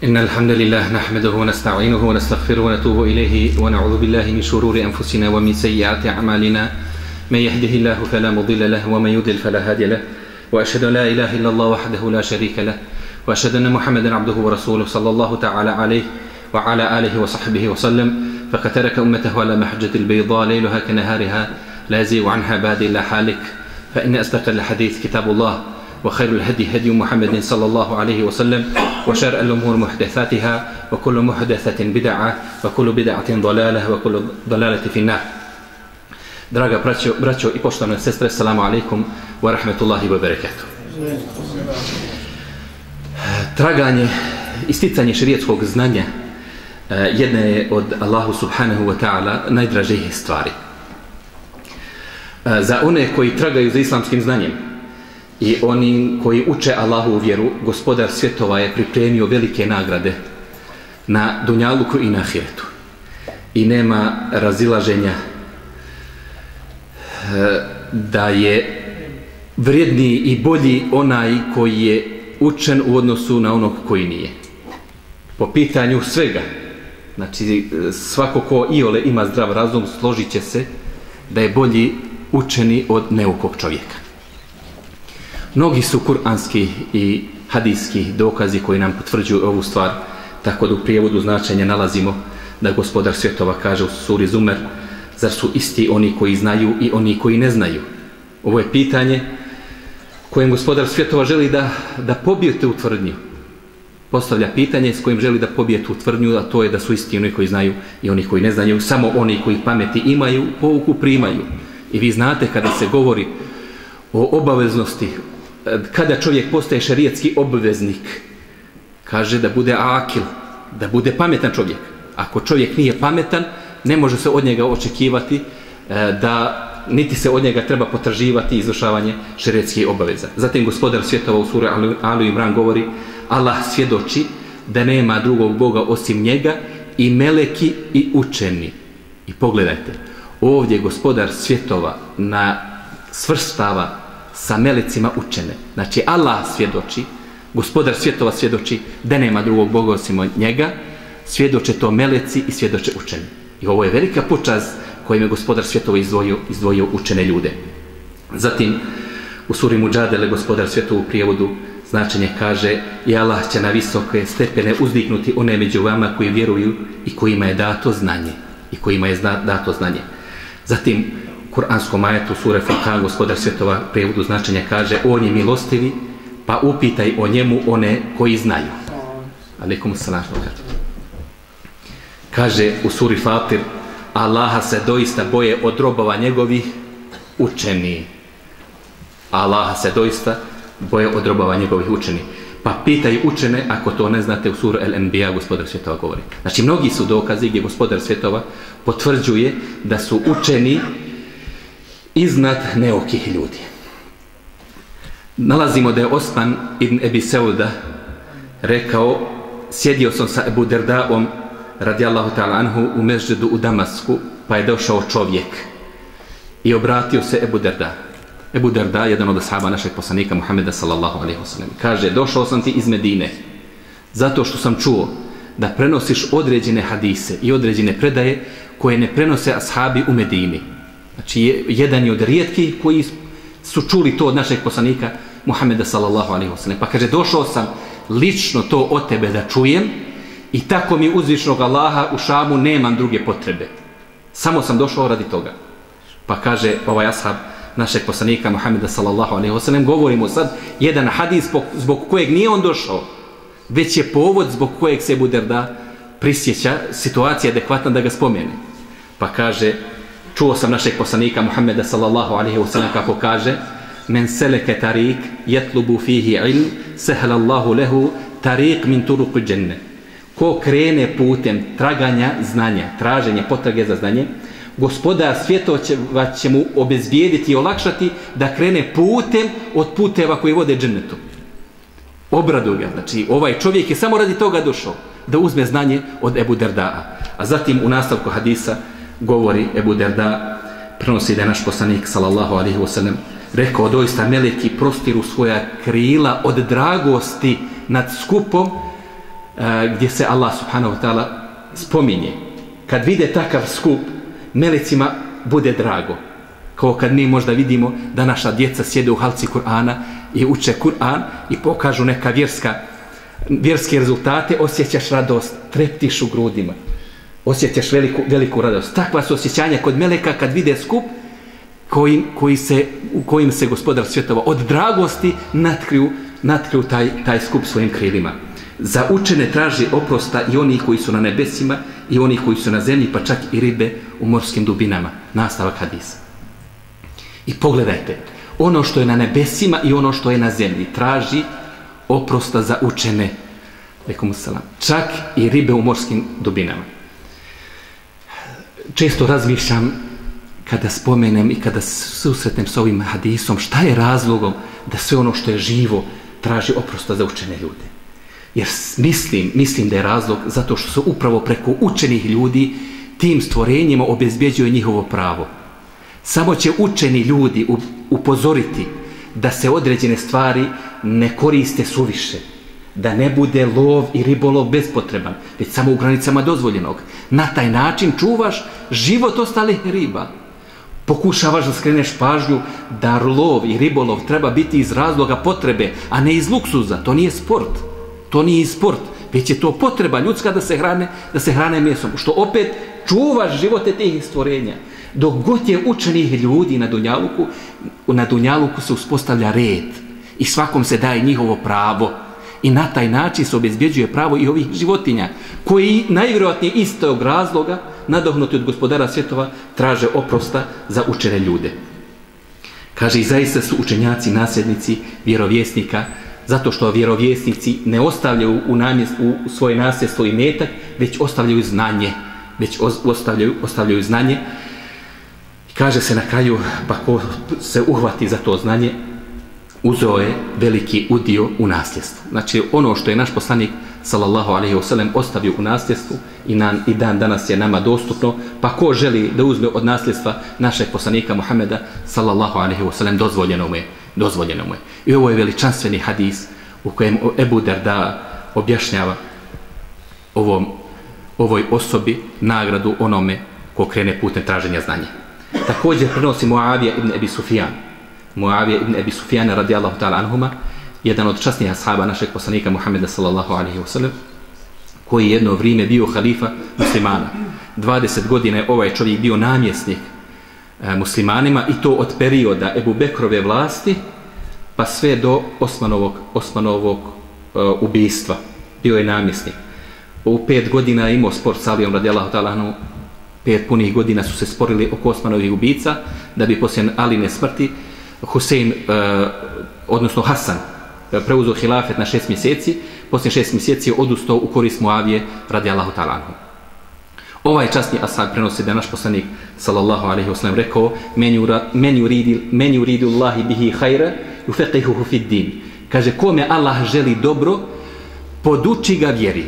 إن الحمد لله نحمده ونستعينه ونستغفره ونتوب إليه ونعوذ بالله من شرور أنفسنا ومن سيئات أعمالنا. من يهده الله فلا مضل له ومن يضل فلا هادي له. وأشهد لا إله إلا الله وحده لا شريك له. وأشهد أن محمدا عبده ورسوله صلى الله تعالى عليه وعلى آله وصحبه وسلم. فقد ترك أمته على محجة البيضاء ليلها كنهارها لا يزيغ عنها باد إلا حالك. فإن أصدق الحديث كتاب الله. وخير الهدي هدي محمد صلى الله عليه وسلم وشر الأمور محدثاتها وكل محدثة بدعة وكل بدعة ضلالة وكل ضلالة في النار Draga braćo, braćo i poštovane sestre, assalamu alaikum wa rahmetullahi wa barakatuh. Traganje, isticanje širijetskog znanja eh, jedna je od Allahu subhanahu wa ta'ala najdražih stvari. Eh, za one koji tragaju za islamskim znanjem, i oni koji uče Allahu vjeru, gospodar svjetova je pripremio velike nagrade na Dunjaluku i na Hiretu. I nema razilaženja e, da je vrijedniji i bolji onaj koji je učen u odnosu na onog koji nije. Po pitanju svega, znači e, svako ko iole ima zdrav razum, složit će se da je bolji učeni od neukog čovjeka. Mnogi su kuranski i hadijski dokazi koji nam potvrđuju ovu stvar, tako da u prijevodu značenja nalazimo da gospodar svjetova kaže u suri Zumer, zar su isti oni koji znaju i oni koji ne znaju? Ovo je pitanje kojem gospodar svjetova želi da, da pobijete u tvrdnju. Postavlja pitanje s kojim želi da pobijete u tvrdnju, a to je da su isti oni koji znaju i oni koji ne znaju. Samo oni koji pameti imaju, pouku primaju. I vi znate kada se govori o obaveznosti E, kada čovjek postaje šarijetski obveznik, kaže da bude akil, da bude pametan čovjek. Ako čovjek nije pametan, ne može se od njega očekivati e, da niti se od njega treba potraživati izvršavanje šarijetskih obaveza. Zatim gospodar svjetova u suri Alu Imran govori Allah svjedoči da nema drugog Boga osim njega i meleki i učeni. I pogledajte, ovdje gospodar svjetova na svrstava sa melecima učene. Znači Allah svjedoči, gospodar svjetova svjedoči da nema drugog Boga osim od njega, svjedoče to meleci i svjedoče učeni. I ovo je velika počaz kojim je gospodar svjetova izdvojio, izdvojio učene ljude. Zatim, u suri Mujadele, gospodar svjetova u prijevodu, značenje kaže i Allah će na visoke stepene uzdignuti one među vama koji vjeruju i kojima je dato znanje. I kojima je dato znanje. Zatim, kuranskom ajetu sure Furkan, gospodar svjetova prevodu značenja kaže on je milostivi, pa upitaj o njemu one koji znaju. Alikum salam. Kaže u suri Fatir, Allaha se doista boje od robova njegovih učeni. Allaha se doista boje od robova njegovih učeni. Pa pitaj učene ako to ne znate u suru El Enbiya gospodar svjetova govori. Znači mnogi su dokazi gdje gospodar svjetova potvrđuje da su učeni iznad neokih ljudi. Nalazimo da je Osman ibn Ebi Seuda rekao, sjedio sam sa Ebu Derdaom radijallahu ta'ala anhu u mežđedu u Damasku, pa je došao čovjek i obratio se Ebu Derda. Ebu Derda, jedan od ashaba našeg poslanika Muhammeda sallallahu alaihi wasallam, kaže, došao sam ti iz Medine zato što sam čuo da prenosiš određene hadise i određene predaje koje ne prenose ashabi u Medini. Znači, jedan je od rijetkih koji su čuli to od našeg poslanika Muhameda sallallahu alaihi wasallam. Pa kaže, došao sam lično to od tebe da čujem i tako mi uzvišnog Allaha u Šamu nemam druge potrebe. Samo sam došao radi toga. Pa kaže ovaj ashab našeg poslanika Muhameda sallallahu alaihi wasallam, govorimo sad jedan hadis zbog, zbog kojeg nije on došao, već je povod zbog kojeg se Buderda prisjeća situacija adekvatna da ga spomene. Pa kaže, čuo sam našeg poslanika Muhammeda sallallahu alaihi wa sallam kako kaže men seleke tarik jetlubu fihi ilm sehla Allahu lehu tarik min turuku dženne. Ko krene putem traganja znanja traženje potrage za znanje gospoda svjetova će, će mu obezbijediti i olakšati da krene putem od puteva koji vode džennetu. Obradu ga znači ovaj čovjek je samo radi toga došao da uzme znanje od Ebu Derdaa. A zatim u nastavku hadisa govori Ebu Derda, prenosi da je naš poslanik, sallallahu alihi wasallam, rekao doista meleki prostiru svoja krila od dragosti nad skupom eh, gdje se Allah subhanahu wa ta'ala spominje. Kad vide takav skup, melecima bude drago. Kao kad mi možda vidimo da naša djeca sjede u halci Kur'ana i uče Kur'an i pokažu neka vjerska, vjerske rezultate, osjećaš radost, treptiš u grudima. Osjećaš veliku, veliku radost. Takva su osjećanja kod meleka kad vide skup koji, koji se, u kojim se gospodar svjetova od dragosti natkriju, natkriju taj, taj skup svojim krilima. Za učene traži oprosta i oni koji su na nebesima i oni koji su na zemlji, pa čak i ribe u morskim dubinama. Nastavak hadisa. I pogledajte, ono što je na nebesima i ono što je na zemlji traži oprosta za učene. Rekomu salam. Čak i ribe u morskim dubinama. Često razmišljam kada spomenem i kada susretnem s ovim hadisom, šta je razlogom da sve ono što je živo traži oprosta za učene ljude. Jer mislim, mislim da je razlog zato što su upravo preko učenih ljudi tim stvorenjima obezbjeđuje njihovo pravo. Samo će učeni ljudi upozoriti da se određene stvari ne koriste suviše. Da ne bude lov i ribolov bespotreban, već samo u granicama dozvoljenog. Na taj način čuvaš život ostalih riba. Pokušavaš da skreneš pažnju da lov i ribolov treba biti iz razloga potrebe, a ne iz luksuza. To nije sport. To nije sport, već je to potreba ljudska da se hrane, da se hrane mesom. Što opet čuvaš živote tih stvorenja. Dok god je učenih ljudi na Dunjaluku, na Dunjaluku se uspostavlja red i svakom se daje njihovo pravo. I na taj način se obezbjeđuje pravo i ovih životinja, koji najvjerojatnije istog razloga, nadohnuti od gospodara svjetova, traže oprosta za učene ljude. Kaže, i zaista su učenjaci, nasljednici, vjerovjesnika, zato što vjerovjesnici ne ostavljaju u, namjest, u svoje nasljedstvo i metak, već ostavljaju znanje. Već ostavljaju, ostavljaju znanje. I kaže se na kraju, pa ko se uhvati za to znanje, uzeo je veliki udio u nasljedstvu. Znači, ono što je naš poslanik, sallallahu alaihi wasallam, ostavio u nasljedstvu i, nan, i dan danas je nama dostupno, pa ko želi da uzme od nasljedstva našeg poslanika Muhameda, sallallahu alaihi wasallam, dozvoljeno mu je dozvoljeno mu je. I ovo je veličanstveni hadis u kojem Ebu Darda objašnjava ovom, ovoj osobi nagradu onome ko krene putem traženja znanja. Također prenosi Muavija ibn Ebi Sufjan. Muavije ibn Ebi Sufjana radijallahu ta'ala anhuma, jedan od časnijih ashaba našeg poslanika Muhammeda sallallahu alaihi wa sallam, koji jedno vrijeme bio halifa muslimana. 20 godina je ovaj čovjek bio namjesnik eh, muslimanima i to od perioda Ebu Bekrove vlasti pa sve do Osmanovog, Osmanovog e, ubijstva. Bio je namjesnik. U pet godina je imao spor s Alijom radijalahu talanu. Pet punih godina su se sporili oko Osmanovih ubica da bi poslije Aline smrti Husein, uh, odnosno Hasan, e, preuzeo hilafet na šest mjeseci. Poslije šest mjeseci je odustao u korist Muavije radijalahu talanhu. Ovaj časni ashab prenosi da naš poslanik sallallahu alejhi ve rekao men uridi, men yuridu Allahi bihi khaira yufaqihuhu fid din. Kaže kome Allah želi dobro, poduči ga vjeri.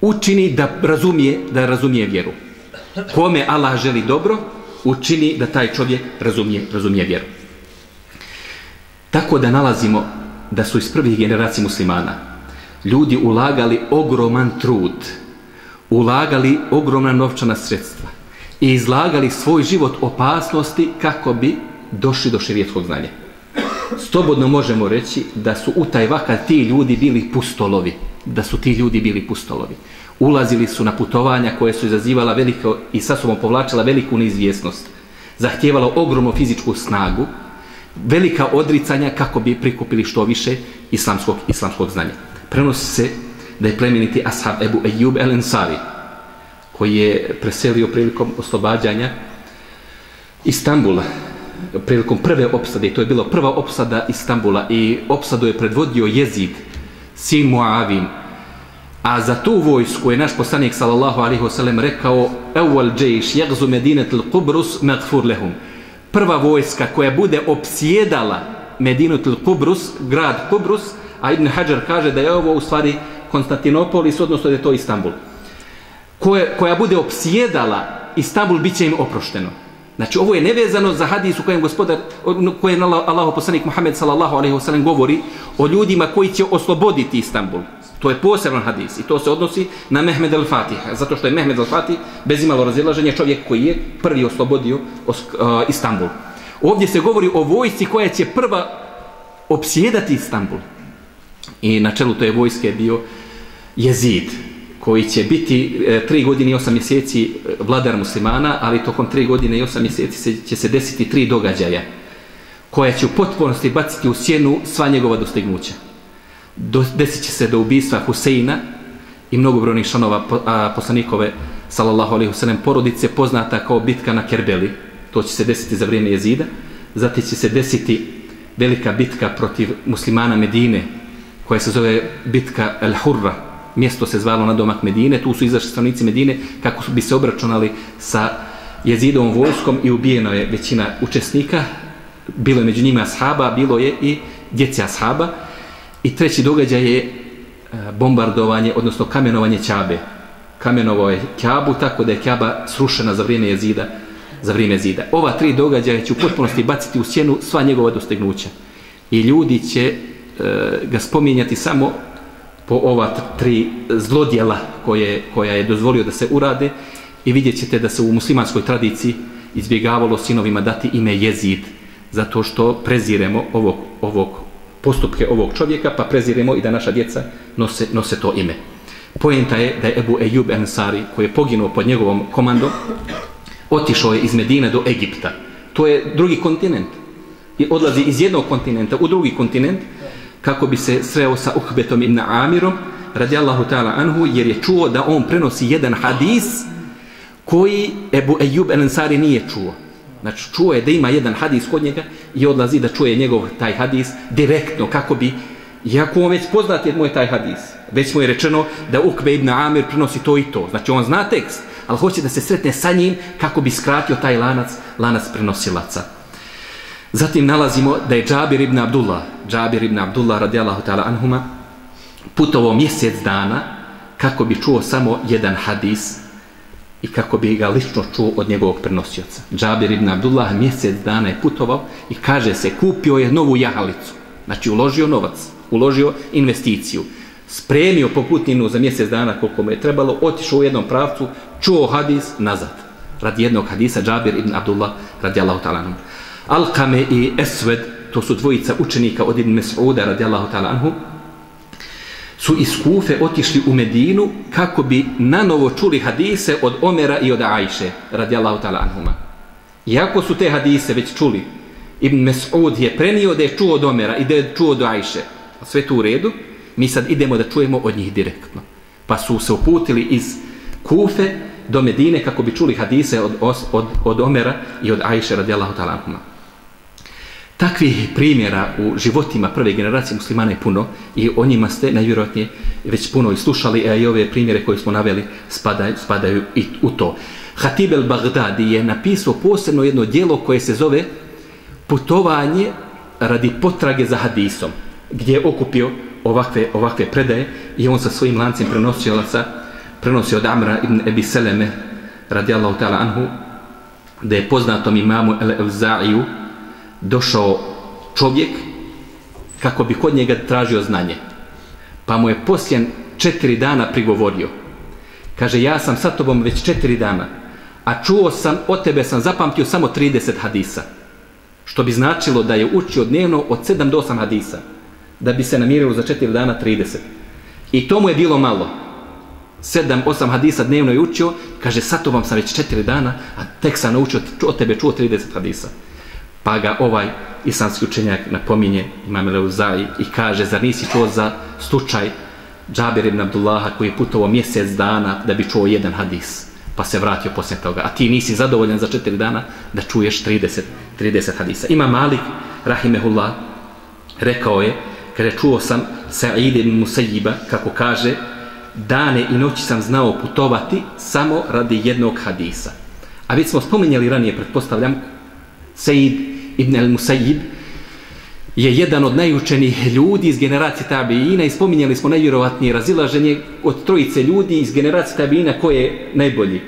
Učini da razumije da razumije vjeru. Kome Allah želi dobro, učini da taj čovjek razumije razumije vjeru. Tako da nalazimo da su iz prvih generacija muslimana ljudi ulagali ogroman trud ulagali ogromna novčana sredstva i izlagali svoj život opasnosti kako bi došli do širijetskog znanja. Slobodno možemo reći da su u taj vakat ti ljudi bili pustolovi, da su ti ljudi bili pustolovi. Ulazili su na putovanja koje su izazivala veliko i sa sobom povlačila veliku neizvjesnost. Zahtjevalo ogromnu fizičku snagu, velika odricanja kako bi prikupili što više islamskog, islamskog znanja. Prenosi se da je plemeniti ashab Ebu Ejub El Ensari, koji je preselio prilikom oslobađanja Istambula, prilikom prve opsade, to je bila prva opsada Istambula i opsadu je predvodio jezid, sin Muavim, a za tu vojsku je naš poslanik sallallahu alaihi wasallam rekao Ewal džejš jagzu medinet il kubrus magfur lehum. Prva vojska koja bude opsjedala Medinu il Kubrus, grad Kubrus, a Ibn Hajar kaže da je ovo u stvari Konstantinopolis, odnosno da je to Istanbul, koje, koja bude opsjedala Istanbul, bit će im oprošteno. Znači, ovo je nevezano za hadis u kojem gospodar, kojem Allah poslanik Muhammed sallallahu alaihi wasallam govori o ljudima koji će osloboditi Istanbul. To je poseban hadis i to se odnosi na Mehmed al-Fatiha, zato što je Mehmed al-Fatih bez imalo razilaženja čovjek koji je prvi oslobodio uh, Istanbul. Ovdje se govori o vojsci koja će prva opsjedati Istanbul. I na čelu to je bio Jezid, koji će biti e, tri godine i osam mjeseci e, vladar muslimana, ali tokom tri godine i osam mjeseci se, će se desiti tri događaja koja će u potpunosti baciti u sjenu sva njegova dostignuća. Desit će se do ubistva Huseina i mnogobrojnih članova poslanikove sallallahu alaihi wasallam. Porodice poznata kao bitka na Kerbeli. To će se desiti za vrijeme jezida. Zatim će se desiti velika bitka protiv muslimana Medine koja se zove bitka El Hurra, mjesto se zvalo na domak Medine, tu su izašli stranici Medine kako bi se obračunali sa jezidovom vojskom i ubijeno je većina učesnika, bilo je među njima ashaba, bilo je i djece ashaba i treći događaj je e, bombardovanje, odnosno kamenovanje Ćabe. Kamenovo je Ćabu tako da je Ćaba srušena za vrijeme jezida, za vrijeme zida. Ova tri događaja će u potpunosti baciti u sjenu sva njegova dostignuća. I ljudi će e, ga spominjati samo po ova tri zlodjela koje, koja je dozvolio da se urade i vidjet ćete da se u muslimanskoj tradiciji izbjegavalo sinovima dati ime jezid zato što preziremo ovog, ovog postupke ovog čovjeka pa preziremo i da naša djeca nose, nose to ime. Poenta je da je Ebu Ejub Ensari koji je poginuo pod njegovom komandom otišao je iz Medine do Egipta. To je drugi kontinent. I odlazi iz jednog kontinenta u drugi kontinent kako bi se sreo sa Uhbetom ibn Amirom radijallahu ta'ala anhu jer je čuo da on prenosi jedan hadis koji Ebu Ejub el Ansari nije čuo. Znači čuo je da ima jedan hadis kod njega i odlazi da čuje njegov taj hadis direktno kako bi Iako on već poznat je moj taj hadis, već mu je rečeno da Ukbe ibn Amir prenosi to i to. Znači on zna tekst, ali hoće da se sretne sa njim kako bi skratio taj lanac, lanac prenosilaca. Zatim nalazimo da je Džabir ibn Abdullah, Džabir ibn Abdullah radijallahu ta'ala anhuma, putovao mjesec dana kako bi čuo samo jedan hadis i kako bi ga lično čuo od njegovog prenosioca. Džabir ibn Abdullah mjesec dana je putovao i kaže se kupio je novu jahalicu. Znači uložio novac, uložio investiciju, spremio poputninu za mjesec dana koliko mu je trebalo, otišao u jednom pravcu, čuo hadis nazad. Radi jednog hadisa Džabir ibn Abdullah radijallahu ta'ala anhuma. Alkame i Esved, to su dvojica učenika od Ibn Mes'uda radijallahu ta'ala anhu, su iz Kufe otišli u Medinu kako bi na novo čuli hadise od Omera i od Ajše radijallahu ta'ala anhuma. Iako su te hadise već čuli, Ibn Mes'ud je prenio da je čuo od Omera i da je čuo od Ajše. Sve tu u redu, mi sad idemo da čujemo od njih direktno. Pa su se uputili iz Kufe do Medine kako bi čuli hadise od, od, od Omera i od Ajše radijallahu ta'ala anhuma. Takvih primjera u životima prve generacije muslimana je puno i o njima ste najvjerojatnije već puno i slušali, a i ove primjere koje smo naveli spadaju, spadaju i u to. Hatib el Baghdadi je napisao posebno jedno dijelo koje se zove putovanje radi potrage za hadisom, gdje je okupio ovakve, ovakve predaje i on sa svojim lancem prenosio sa prenosio od Amra ibn Ebi Seleme radijallahu ta'ala anhu da je poznatom imamu El-Evza'iju došao čovjek kako bi kod njega tražio znanje. Pa mu je posljen četiri dana prigovorio. Kaže, ja sam sa tobom već četiri dana, a čuo sam, od tebe sam zapamtio samo 30 hadisa. Što bi značilo da je učio dnevno od 7 do 8 hadisa. Da bi se namirilo za četiri dana 30. I to mu je bilo malo. 7-8 hadisa dnevno je učio, kaže, sa tobom sam već četiri dana, a tek sam naučio od tebe čuo 30 hadisa. Pa ga ovaj islamski učenjak napominje imam Leuzai i kaže, zar nisi čuo za slučaj Džabir ibn Abdullaha koji je putovao mjesec dana da bi čuo jedan hadis pa se vratio poslije toga. A ti nisi zadovoljan za četiri dana da čuješ 30, 30 hadisa. Ima Malik, rahimehullah, rekao je, kada čuo sam Sa'id ibn Musajiba, kako kaže, dane i noći sam znao putovati samo radi jednog hadisa. A već smo spominjali ranije, pretpostavljam, Sa'id ibn al-Musayyib je jedan od najučenijih ljudi iz generacije Tabiina i spominjali smo najvjerovatnije razilaženje od trojice ljudi iz generacije Tabiina koje je najbolji.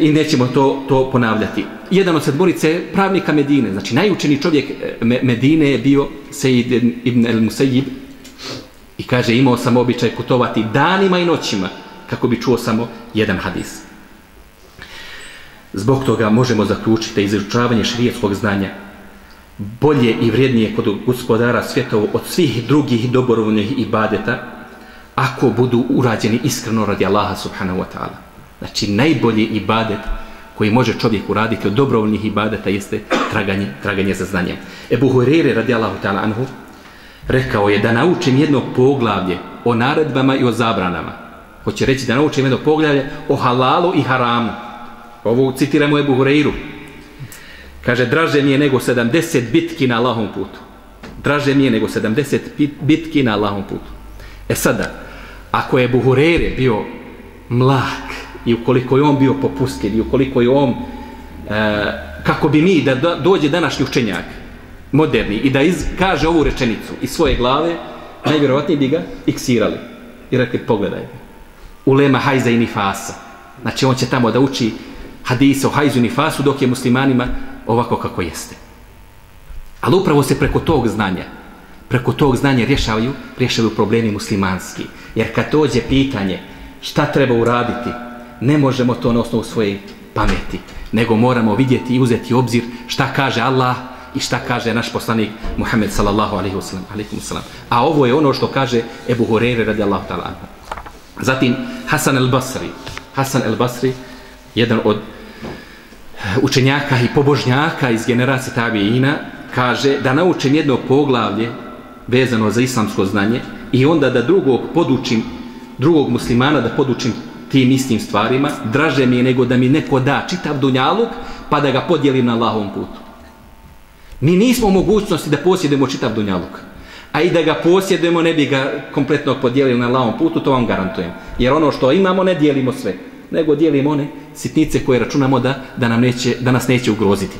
I nećemo to, to ponavljati. Jedan od sedmorice pravnika Medine, znači najučeni čovjek e, Medine je bio Sejid ibn al-Musayyib I kaže, imao sam običaj putovati danima i noćima kako bi čuo samo jedan hadis. Zbog toga možemo zaključiti da izučavanje širijetskog znanja bolje i vrijednije kod gospodara svjetova od svih drugih dobrovoljnih ibadeta ako budu urađeni iskreno radi Allaha subhanahu wa ta'ala. Znači, najbolji ibadet koji može čovjek uraditi od dobrovoljnih ibadeta jeste traganje, traganje za znanjem. Ebu Hurere radi Allahu ta'ala anhu rekao je da naučim jedno poglavlje o naredbama i o zabranama. Hoće reći da naučim jedno poglavlje o halalu i haramu. Ovo citiramo Ebu Hureyru. Kaže, draže mi je nego 70 bitki na Allahom putu. Draže mi je nego 70 bitki na Allahom putu. E sada, ako je Buhurere bio mlak i ukoliko je on bio popustljiv i ukoliko je on, e, kako bi mi, da dođe današnji učenjak, moderni, i da iz, kaže ovu rečenicu iz svoje glave, najvjerovatnije bi ga iksirali. I rekli, pogledaj, ulema hajza i nifasa. Znači, on će tamo da uči hadisa o hajzu i nifasu, dok je muslimanima ovako kako jeste. Ali upravo se preko tog znanja, preko tog znanja rješavaju, rješavaju problemi muslimanski. Jer kad dođe pitanje šta treba uraditi, ne možemo to na osnovu svoje pameti, nego moramo vidjeti i uzeti obzir šta kaže Allah i šta kaže naš poslanik Muhammed sallallahu alaihi wasallam. A ovo je ono što kaže Ebu Hureyre radijallahu ta'ala. Zatim Hasan el-Basri. Hasan el-Basri, jedan od učenjaka i pobožnjaka iz generacije tabijina kaže da naučim jedno poglavlje vezano za islamsko znanje i onda da drugog podučim, drugog muslimana da podučim tim istim stvarima, draže mi je nego da mi neko da čitav dunjaluk pa da ga podijelim na Allahovom putu. Mi nismo u mogućnosti da posjedemo čitav dunjaluk. A i da ga posjedujemo, ne bi ga kompletno podijelili na Allahovom putu, to vam garantujem. Jer ono što imamo, ne dijelimo sve. Nego dijelimo one sitnice koje računamo da, da, nam neće, da nas neće ugroziti.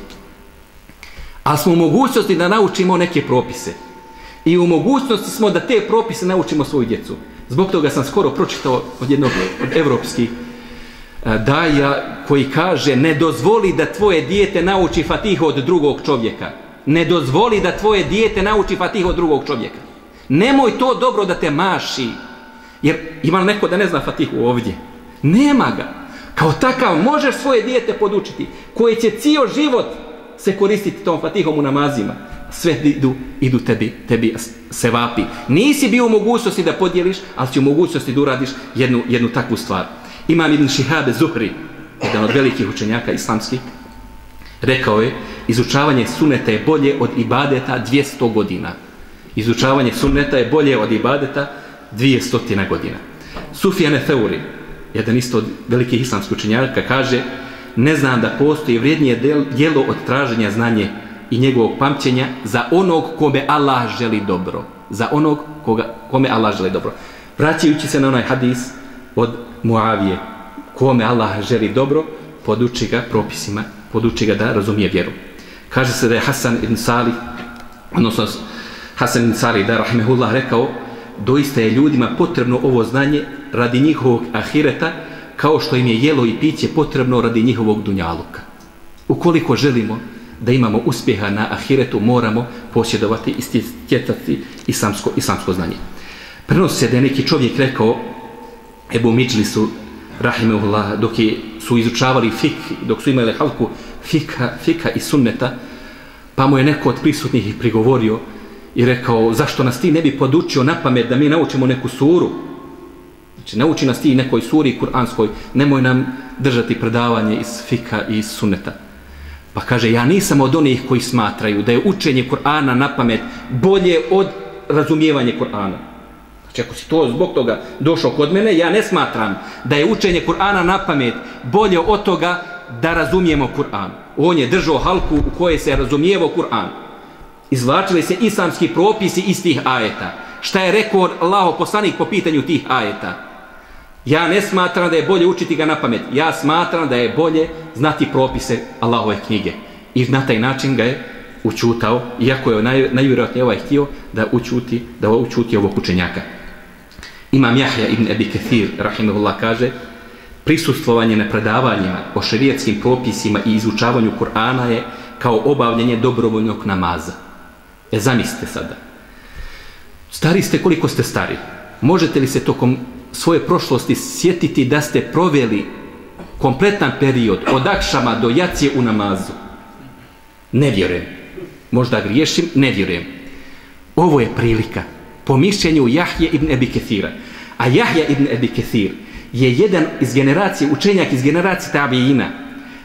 A smo u mogućnosti da naučimo neke propise. I u mogućnosti smo da te propise naučimo svoju djecu. Zbog toga sam skoro pročitao od jednog od evropskih eh, daja koji kaže ne dozvoli da tvoje dijete nauči fatihu od drugog čovjeka. Ne dozvoli da tvoje dijete nauči fatihu od drugog čovjeka. Nemoj to dobro da te maši. Jer ima neko da ne zna fatihu ovdje. Nema ga. Kao takav možeš svoje dijete podučiti koje će cijel život se koristiti tom fatihom u namazima sve idu, idu tebi, tebi se vapi. Nisi bio u mogućnosti da podijeliš, ali si u mogućnosti da uradiš jednu, jednu takvu stvar. Imam Ibn Šihabe Zuhri, jedan od velikih učenjaka islamskih, rekao je, izučavanje suneta je bolje od ibadeta 200 godina. Izučavanje suneta je bolje od ibadeta 200 godina. Sufjane Feuri, jedan isto od velikih islamskih učenjaka, kaže, ne znam da postoji vrijednije djelo od traženja znanje i njegovog pamćenja za onog kome Allah želi dobro. Za onog koga, kome Allah želi dobro. Vraćajući se na onaj hadis od Muavije, kome Allah želi dobro, poduči ga propisima, poduči ga da razumije vjeru. Kaže se da je Hasan ibn Salih, odnosno Hasan ibn Salih, da rahimehullah rekao, doista je ljudima potrebno ovo znanje radi njihovog ahireta, kao što im je jelo i piće potrebno radi njihovog dunjaluka. Ukoliko želimo da imamo uspjeha na ahiretu, moramo posjedovati i stjecati islamsko, islamsko znanje. Prenosi se da je neki čovjek rekao Ebu Mičlisu, rahimehullah, dok je, su izučavali fik, dok su imali halku fika, fika i sunneta, pa mu je neko od prisutnih prigovorio i rekao, zašto nas ti ne bi podučio na pamet da mi naučimo neku suru? Znači, nauči nas ti nekoj suri kuranskoj, nemoj nam držati predavanje iz fika i iz suneta Pa kaže, ja nisam od onih koji smatraju da je učenje Kur'ana na pamet bolje od razumijevanja Kur'ana. Znači, ako si to zbog toga došao kod mene, ja ne smatram da je učenje Kur'ana na pamet bolje od toga da razumijemo Kur'an. On je držao halku u kojoj se razumijevo Kur'an. Izvlačili se islamski propisi iz tih ajeta. Šta je rekao Allaho poslanik po pitanju tih ajeta? Ja ne smatram da je bolje učiti ga na pamet. Ja smatram da je bolje znati propise Allahove knjige. I na taj način ga je učutao, iako je naj, najvjerojatnije ovaj htio da učuti, da učuti ovog učenjaka. Imam Jahja ibn Ebi Kathir, rahimahullah, kaže prisustvovanje na predavanjima o šerijetskim propisima i izučavanju Kur'ana je kao obavljanje dobrovoljnog namaza. E, zamislite sada. Stari ste koliko ste stari. Možete li se tokom svoje prošlosti sjetiti da ste proveli kompletan period od akšama do jacije u namazu? Ne vjerujem. Možda griješim, ne vjerujem. Ovo je prilika po mišljenju Jahje ibn Ebi Kethira. A Jahja ibn Ebi Kethir je jedan iz generacije, učenjak iz generacije Tabijina.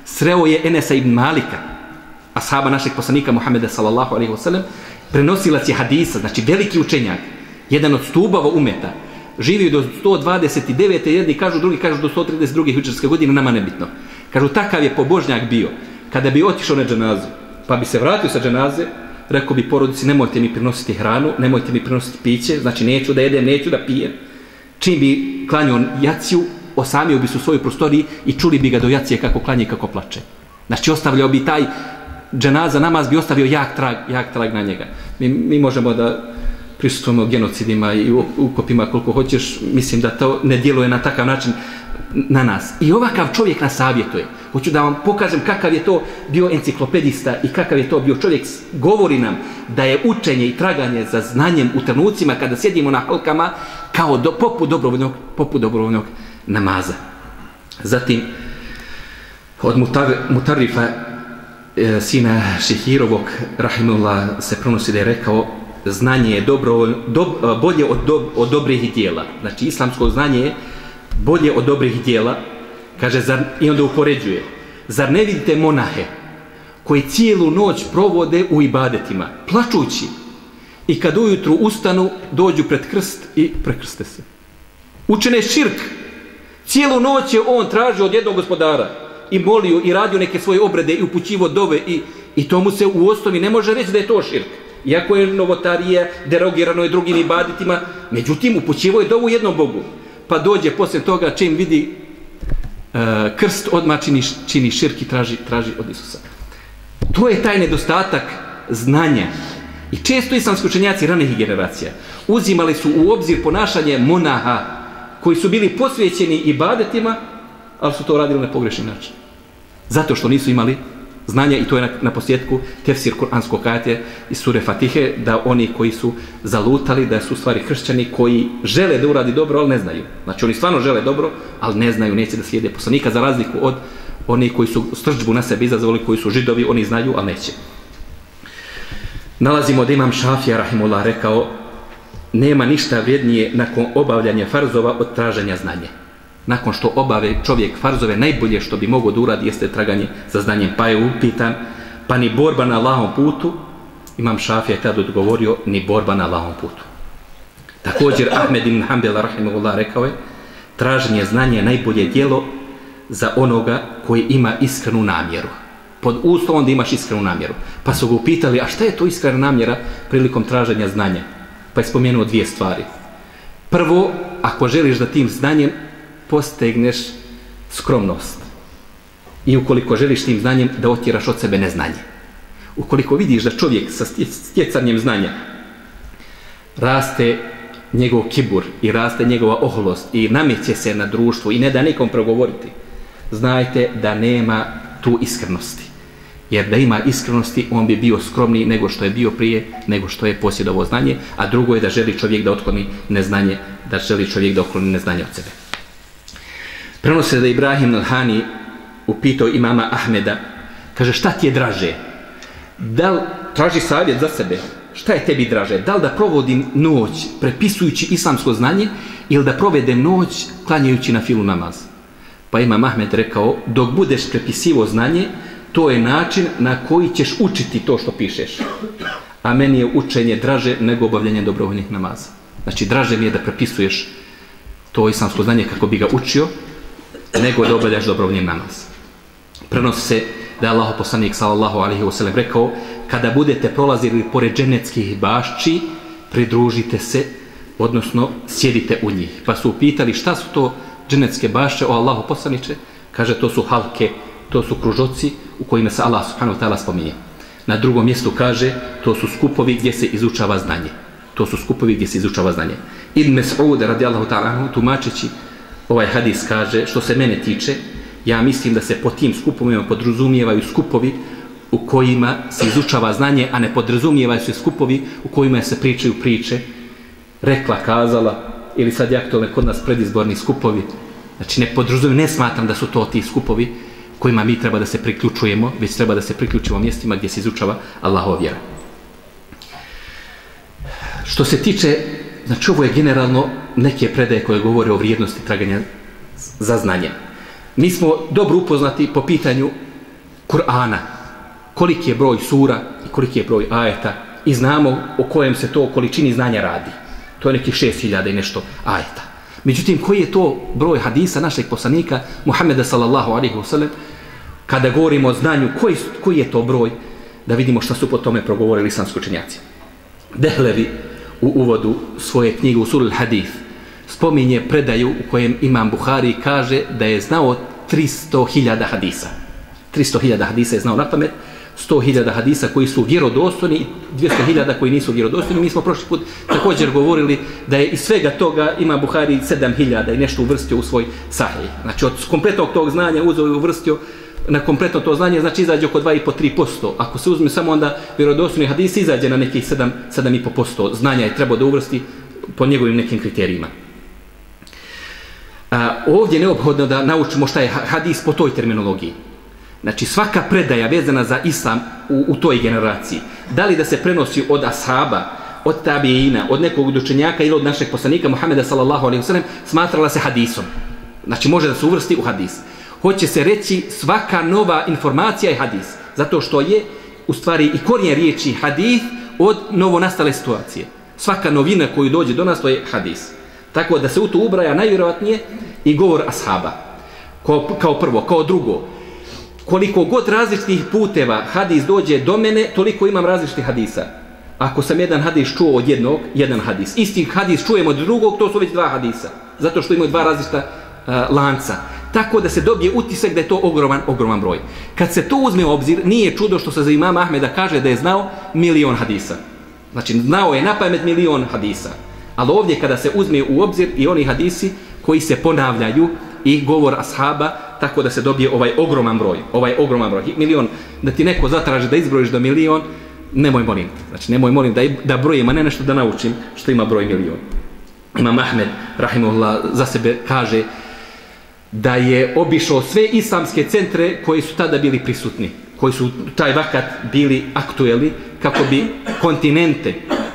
Sreo je Enesa ibn Malika, ashaba našeg poslanika Muhammeda sallallahu alaihi wasallam, prenosilac je hadisa, znači veliki učenjak, jedan od stubava umeta, živio do 129. jedni kažu, drugi kažu do 132. hičarske godine, nama nebitno. Kažu, takav je pobožnjak bio, kada bi otišao na dženazu, pa bi se vratio sa dženaze, rekao bi porodici, nemojte mi prinositi hranu, nemojte mi prinositi piće, znači neću da jedem, neću da pijem. Čim bi klanio jaciju, osamio bi se u svojoj prostoriji i čuli bi ga do jacije kako klanje kako plače. Znači ostavljao bi taj dženaza namaz bi ostavio jak trag, jak trag na njega. Mi, mi možemo da prisutujemo genocidima i ukopima koliko hoćeš, mislim da to ne djeluje na takav način na nas. I ovakav čovjek nas savjetuje. Hoću da vam pokažem kakav je to bio enciklopedista i kakav je to bio čovjek. Govori nam da je učenje i traganje za znanjem u trenucima kada sjedimo na halkama kao do, poput, dobrovoljnog, poput dobrovoljnog namaza. Zatim, od mutar, Mutarifa e, sina Šihirovog, Rahimullah, se pronosi da je rekao znanje je dobro, do, e, bolje od, do, od dobrih dijela. Znači, islamsko znanje je bolje od dobrih dijela, kaže, zar, i onda upoređuje, zar ne vidite monahe koji cijelu noć provode u ibadetima, plačući, i kad ujutru ustanu, dođu pred krst i prekrste se. Učene širk, cijelu noć je on tražio od jednog gospodara i molio i radio neke svoje obrede i upućivo dove i, i tomu se u osnovi ne može reći da je to širk. Iako je novotarija derogirano i drugim ibaditima, međutim upućivo je dovu jednom Bogu pa dođe posle toga čim vidi e, krst odmah čini, čini širk i traži, traži od Isusa. To je taj nedostatak znanja. I često islamski učenjaci ranih generacija uzimali su u obzir ponašanje monaha koji su bili posvećeni ibadetima, ali su to radili na pogrešni način. Zato što nisu imali znanja i to je na, na posjetku tefsir kuranskog ajete iz sure Fatihe da oni koji su zalutali da su stvari hršćani koji žele da uradi dobro ali ne znaju. Znači oni stvarno žele dobro ali ne znaju neće da slijede poslanika za razliku od oni koji su stržbu na sebi izazvali koji su židovi oni znaju ali neće. Nalazimo da imam Šafija Rahimullah rekao nema ništa vrijednije nakon obavljanja farzova od traženja znanja nakon što obave čovjek farzove, najbolje što bi mogo da uradi jeste traganje za znanjem. Pa je upitan, pa ni borba na lahom putu, imam šafija tad odgovorio, ni borba na lahom putu. Također, Ahmed ibn Hanbel, rahimahullah, rekao je, traženje znanja je najbolje dijelo za onoga koji ima iskrenu namjeru. Pod uslovom da imaš iskrenu namjeru. Pa su ga upitali, a šta je to iskrena namjera prilikom traženja znanja? Pa je spomenuo dvije stvari. Prvo, ako želiš da tim znanjem postegneš skromnost. I ukoliko želiš tim znanjem da otjeraš od sebe neznanje. Ukoliko vidiš da čovjek sa stjecanjem znanja raste njegov kibur i raste njegova oholost i nameće se na društvu i ne da nikom progovoriti, znajte da nema tu iskrenosti. Jer da ima iskrenosti, on bi bio skromniji nego što je bio prije, nego što je posjedovo znanje, a drugo je da želi čovjek da otkloni neznanje, da želi čovjek da otkloni neznanje od sebe. Prenose da Ibrahim Nalhani upitao imama Ahmeda, kaže šta ti je draže? Da li traži savjet za sebe? Šta je tebi draže? Da li da provodim noć prepisujući islamsko znanje ili da provedem noć klanjajući na filu namaz? Pa imam Ahmed rekao, dok budeš prepisivo znanje, to je način na koji ćeš učiti to što pišeš. A meni je učenje draže nego obavljanje dobrovoljnih namaza. Znači, draže mi je da prepisuješ to islamsko znanje kako bi ga učio, nego da obavljaš dobrovni namaz. Prenosi se da je Allah poslanik sallallahu alaihi wasallam rekao kada budete prolazili pored dženeckih bašći pridružite se odnosno sjedite u njih. Pa su upitali šta su to dženecke bašće o Allahu poslaniče? Kaže to su halke, to su kružoci u kojima se Allah subhanahu ta'ala spominje. Na drugom mjestu kaže to su skupovi gdje se izučava znanje. To su skupovi gdje se izučava znanje. Ibn Mes'ud radijallahu ta'ala tumačeći ovaj hadis kaže, što se mene tiče, ja mislim da se po tim skupovima podrazumijevaju skupovi u kojima se izučava znanje, a ne podrazumijevaju se skupovi u kojima se pričaju priče rekla, kazala, ili sad je aktualne kod nas predizborni skupovi. Znači ne podrazumim, ne smatram da su to ti skupovi kojima mi treba da se priključujemo, već treba da se priključimo mjestima gdje se izučava Allahova vjera. Što se tiče, znači ovo je generalno neke predaje koje govore o vrijednosti traganja za znanje. Mi smo dobro upoznati po pitanju Kur'ana, koliki je broj sura i koliki je broj ajeta i znamo o kojem se to količini znanja radi. To je nekih šest hiljada i nešto ajeta. Međutim, koji je to broj hadisa našeg poslanika, Muhammeda sallallahu alaihi wasallam kada govorimo o znanju, koji, koji je to broj, da vidimo šta su po tome progovorili islamski učenjaci. Dehlevi u uvodu svoje knjige u Surul Hadith spominje predaju u kojem Imam Buhari kaže da je znao 300.000 hadisa. 300.000 hadisa je znao na pamet, 100.000 hadisa koji su vjerodostojni i 200.000 koji nisu vjerodostojni. Mi smo prošli put također govorili da je iz svega toga ima Buhari 7.000 i nešto uvrstio u svoj sahih. Znači od kompletnog tog znanja uzeo i uvrstio na kompletno to znanje, znači izađe oko 2,5-3%. Ako se uzme samo onda vjerodostojni hadis, izađe na nekih 7, 7,5% znanja je trebao da uvrsti po njegovim nekim kriterijima. A, ovdje je neophodno da naučimo šta je hadis po toj terminologiji. Znači svaka predaja vezana za islam u, u toj generaciji, da li da se prenosi od ashaba, od tabijina, od nekog dučenjaka ili od našeg poslanika Muhameda sallallahu alaihi wasallam, smatrala se hadisom. Znači može da se uvrsti u hadis. Hoće se reći svaka nova informacija je hadis. Zato što je u stvari i korijen riječi hadis od novo nastale situacije. Svaka novina koju dođe do nas to je hadis. Tako da se u to ubraja najvjerovatnije i govor ashaba. Kao, kao prvo, kao drugo, koliko god različitih puteva hadis dođe do mene, toliko imam različitih hadisa. Ako sam jedan hadis čuo od jednog, jedan hadis. Isti hadis čujem od drugog, to su već dva hadisa. Zato što imaju dva različita uh, lanca. Tako da se dobije utisak da je to ogroman, ogroman broj. Kad se to uzme u obzir, nije čudo što se za imama Ahmeda kaže da je znao milion hadisa. Znači, znao je na pamet milion hadisa. Ali ovdje kada se uzme u obzir i oni hadisi koji se ponavljaju i govor ashaba, tako da se dobije ovaj ogroman broj, ovaj ogroman broj, milion, da ti neko zatraži da izbrojiš do milion, nemoj molim, znači nemoj molim da, da brojim, a ne nešto da naučim što ima broj milion. Imam Ahmed, rahimullah, za sebe kaže da je obišao sve islamske centre koji su tada bili prisutni, koji su taj vakat bili aktueli, kako bi kontinente,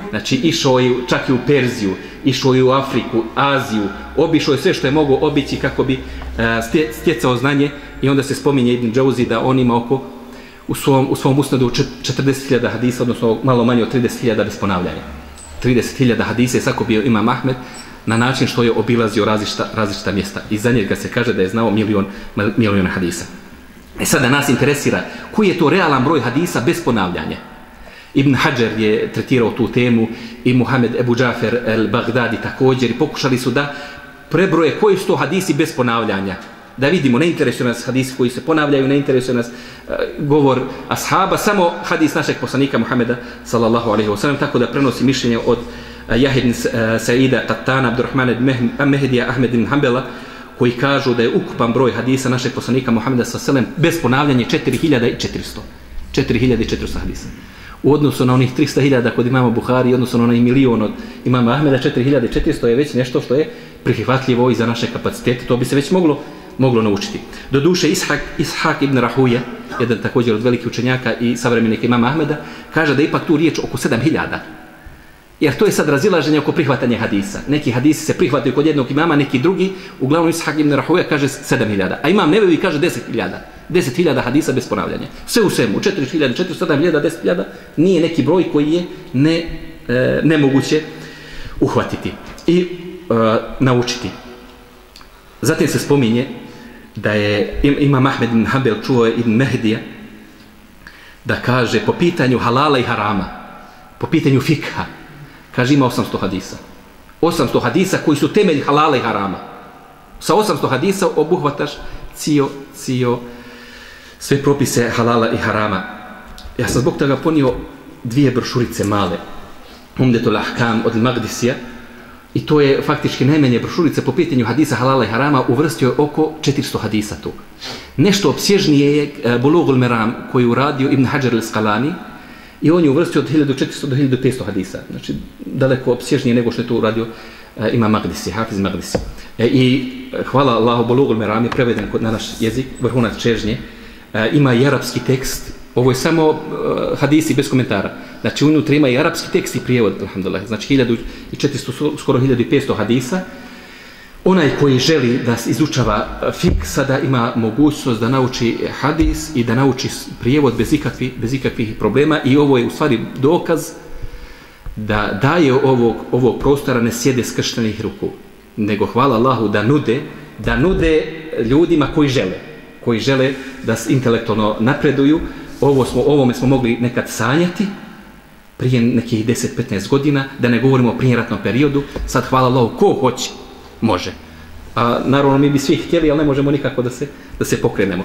znači išao je čak i u Perziju, išao i u Afriku, Aziju, obišao je sve što je mogo obići kako bi e, stjecao znanje i onda se spominje Ibn Džauzi da on ima oko u svom, u svom usnadu 40.000 hadisa, odnosno malo manje od 30.000 bez ponavljanja. 30.000 hadisa je sako bio ima Mahmed na način što je obilazio različita, različita mjesta. I za njega se kaže da je znao milion, milion hadisa. E sada nas interesira koji je to realan broj hadisa bez ponavljanja. Ibn Hajar je tretirao tu temu i Muhammed Ebu Džafer el-Baghdadi također i pokušali su da prebroje koji su to hadisi bez ponavljanja. Da vidimo, ne interesuje nas hadisi koji se ponavljaju, ne interesuje nas uh, govor ashaba, samo hadis našeg poslanika Muhammeda sallallahu alaihi wa sallam, tako da prenosi mišljenje od uh, Jahidin uh, Saida Tatana Abdurrahman Mehdija Ahmed ibn Hanbala, koji kažu da je ukupan broj hadisa našeg poslanika Muhammeda sallallahu alaihi wa sallam bez ponavljanja 4400. 4400 hadisa u odnosu na onih 300.000 kod imama Buhari, odnosno na onaj milion od imama Ahmeda, 4.400 je već nešto što je prihvatljivo i za naše kapacitete, to bi se već moglo moglo naučiti. Do duše Ishak, Ishak ibn Rahuja, jedan također od velikih učenjaka i savremenika imama Ahmeda, kaže da ipak tu riječ oko 7.000. Jer to je sad razilaženje oko prihvatanja hadisa. Neki hadisi se prihvataju kod jednog imama, neki drugi, uglavnom Ishak ibn Rahuja kaže 7.000. A imam Nebevi kaže 10.000. 10.000 hadisa bez ponavljanja. Sve u svemu, 4.000, 4.000, 10.000, nije neki broj koji je ne, e, nemoguće uhvatiti i e, naučiti. Zatim se spominje da je Imam Ahmed ibn Hanbel čuo ibn Mehdija da kaže po pitanju halala i harama, po pitanju fikha, kaže ima 800 hadisa. 800 hadisa koji su temelj halala i harama. Sa 800 hadisa obuhvataš cio, cio, sve propise halala i harama. Ja sam zbog toga ponio dvije brošurice male. Umdetul Ahkam od Magdisija. I to je faktički najmenje brošurice po pitanju hadisa halala i harama uvrstio je oko 400 hadisa tu. Nešto obsježnije je e, Bulugul Meram koji uradio Ibn Hajar al-Skalani I on je uvrstio od 1400 do 1500 hadisa. Znači, daleko opsježnije nego što je to uradio e, ima Magdisi, Hafiz Magdisi. E, I e, hvala Allahu Bolugul je preveden na naš jezik, vrhunac čežnje, e, ima i arapski tekst, ovo je samo uh, hadisi bez komentara. Znači, unutra ima i arapski tekst i prijevod, alhamdulillah. Znači, 1400, skoro 1500 hadisa, onaj koji želi da izučava e, fik sada ima mogućnost da nauči hadis i da nauči prijevod bez ikakvih, bez ikakvih problema i ovo je u stvari dokaz da daje ovog, ovog prostora ne sjede skrštenih ruku nego hvala Allahu da nude da nude ljudima koji žele koji žele da intelektualno napreduju ovo smo, ovome smo mogli nekad sanjati prije nekih 10-15 godina da ne govorimo o prijeratnom periodu sad hvala Allah, ko hoće može. A naravno mi bi svi htjeli, ali ne možemo nikako da se, da se pokrenemo.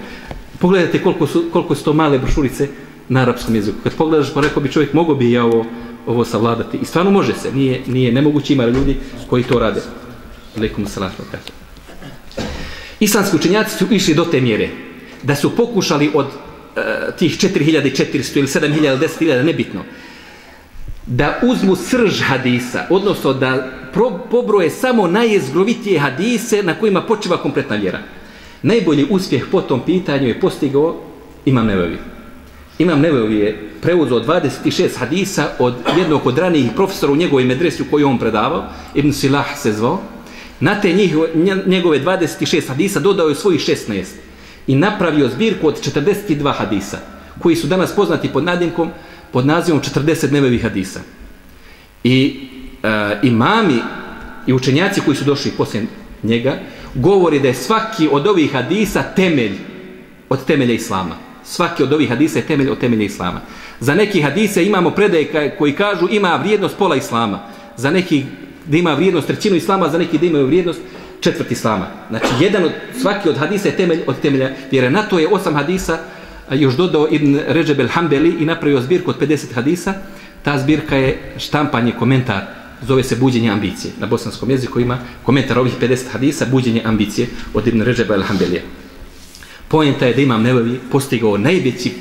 Pogledajte koliko su, koliko su to male brošurice na arapskom jeziku. Kad pogledaš, pa rekao bi čovjek, mogo bi ja ovo, ovo savladati. I stvarno može se, nije, nije nemoguće, ima ljudi koji to rade. Aleikum salatu kaže. Islamski učenjaci su išli do te mjere da su pokušali od e, tih 4400 ili 7000 10.000, nebitno, da uzmu srž hadisa, odnosno da pro, pobroje samo najezgrovitije hadise na kojima počiva kompletna vjera. Najbolji uspjeh po tom pitanju je postigao Imam Nevevi. Imam Nevevi je preuzeo 26 hadisa od jednog od ranijih profesora u njegovoj medresi u kojoj on predavao, Ibn Silah se zvao. Na te njegove 26 hadisa dodao je svojih 16 i napravio zbirku od 42 hadisa koji su danas poznati pod nadimkom pod nazivom 40 nebevih hadisa. I e, imami i učenjaci koji su došli poslije njega govori da je svaki od ovih hadisa temelj od temelja Islama. Svaki od ovih hadisa je temelj od temelja Islama. Za neki hadise imamo predaje koji kažu ima vrijednost pola Islama. Za neki da ima vrijednost trećinu Islama, za neki da imaju vrijednost četvrt Islama. Znači, jedan od, svaki od hadisa je temelj od temelja vjere. Na to je osam hadisa još dodao Ibn Ređeb el Hanbeli i napravio zbirku od 50 hadisa. Ta zbirka je štampanje komentar, zove se Buđenje ambicije. Na bosanskom jeziku ima komentar ovih 50 hadisa, Buđenje ambicije od Ibn Ređeb el Hanbelija. Pojenta je da imam Nevevi postigao najveći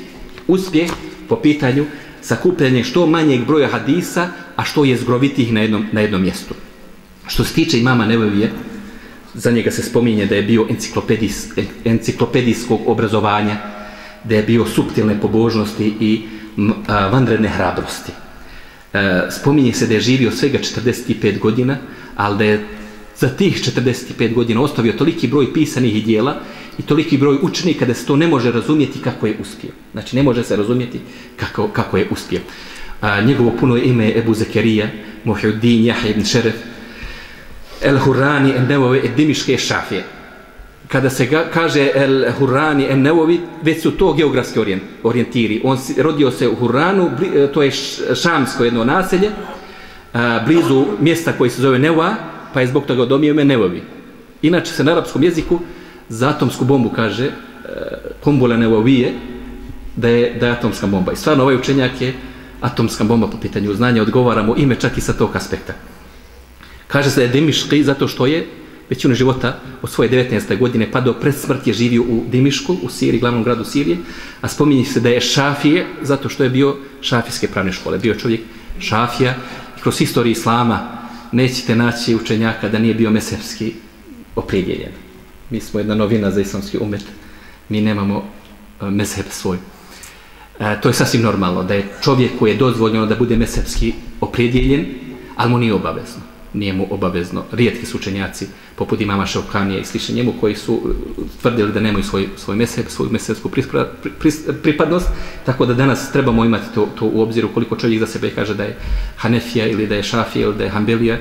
uspjeh po pitanju sakupljanje što manjeg broja hadisa, a što je zgrovitih na jednom, na jednom mjestu. Što se tiče imama Nebevije, za njega se spominje da je bio enciklopedis, enciklopedijskog obrazovanja, da je bio subtilne pobožnosti i a, vanredne hrabrosti. E, spominje se da je živio svega 45 godina, ali da je za tih 45 godina ostavio toliki broj pisanih dijela i toliki broj učenika da se to ne može razumjeti kako je uspio. Znači, ne može se razumjeti kako, kako je uspio. A, njegovo puno ime je Ebu Zekerija, Muhyuddin, Jahe ibn Šeref, El Hurani, El Nevove, Edimiške Šafije kada se ga, kaže El Hurani El Nevovi, već su to geografski orijentiri. On si, rodio se u Huranu, bli, e, to je šamsko jedno naselje, a, blizu mjesta koji se zove Neva, pa je zbog toga odomio ime Nevovi. Inače se na arapskom jeziku za atomsku bombu kaže e, kumbula Nevovije, da je, da je atomska bomba. I stvarno ovaj učenjak je atomska bomba po pitanju znanja, odgovaramo ime čak i sa tog aspekta. Kaže se da je Dimiški zato što je većinu života od svoje 19. godine pa do pred smrt je živio u Dimišku, u Siriji, glavnom gradu Sirije, a spominje se da je šafije zato što je bio šafijske pravne škole. Bio čovjek šafija i kroz istoriju Islama nećete naći učenjaka da nije bio mesevski opredjeljen. Mi smo jedna novina za islamski umet. Mi nemamo e, mezheb svoj. E, to je sasvim normalno, da je čovjek koji je dozvoljeno da bude mezhebski opredjeljen, ali mu nije obavezno nije mu obavezno. Rijetki su učenjaci, poput imama Šaukanija i sliše njemu, koji su e, tvrdili da nemaju svoj, svoj mesep, svoju mesepsku pripadnost, tako da danas trebamo imati to, to u obziru koliko čovjek za sebe kaže da je Hanefija ili da je Šafija ili da je Hanbelija,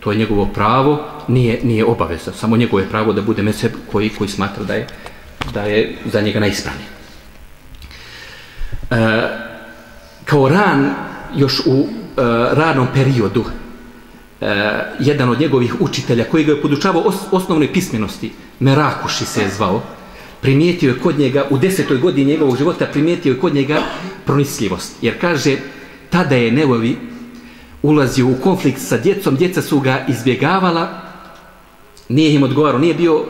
to je njegovo pravo, nije, nije obaveza. Samo njegovo je pravo da bude mesep koji, koji smatra da je, da je za njega najispravniji. E, kao ran, još u e, ranom periodu, e, jedan od njegovih učitelja koji ga je podučavao os, osnovne pismenosti, Merakuši se je zvao, primijetio je kod njega, u desetoj godini njegovog života primijetio je kod njega pronisljivost. Jer kaže, tada je Nevovi ulazio u konflikt sa djecom, djeca su ga izbjegavala, nije im odgovarao, nije bio,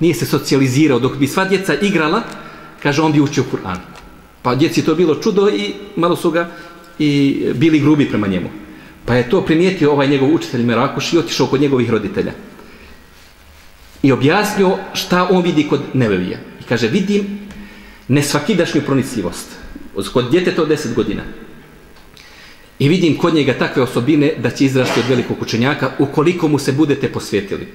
nije se socijalizirao, dok bi sva djeca igrala, kaže, on bi učio Kur'an. Pa djeci to bilo čudo i malo su ga i bili grubi prema njemu. Pa je to primijetio ovaj njegov učitelj Merakuš i otišao kod njegovih roditelja. I objasnio šta on vidi kod Nevevija. I kaže, vidim nesvakidašnju pronicljivost. Kod djeteta od 10 godina. I vidim kod njega takve osobine da će izrasti od velikog učenjaka ukoliko mu se budete posvetili.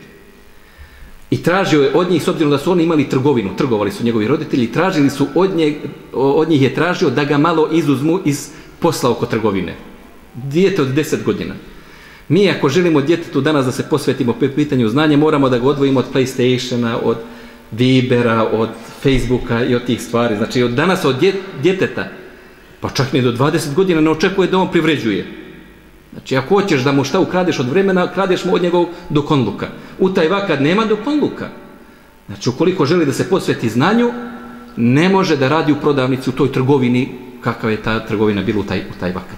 I tražio je od njih, s obzirom da su oni imali trgovinu, trgovali su njegovi roditelji, tražili su od, nje, od njih je tražio da ga malo izuzmu iz posla oko trgovine. Dijete od 10 godina. Mi ako želimo djetetu danas da se posvetimo pitanju znanja, moramo da ga odvojimo od Playstationa, od Vibera, od Facebooka i od tih stvari. Znači od danas od djeteta, pa čak ni do 20 godina ne očekuje da on privređuje. Znači, ako hoćeš da mu šta ukradeš od vremena, kradeš mu od njegov do konluka. U taj vakad nema do konluka. Znači, ukoliko želi da se posveti znanju, ne može da radi u prodavnici u toj trgovini, kakav je ta trgovina bila u taj, u taj vakad.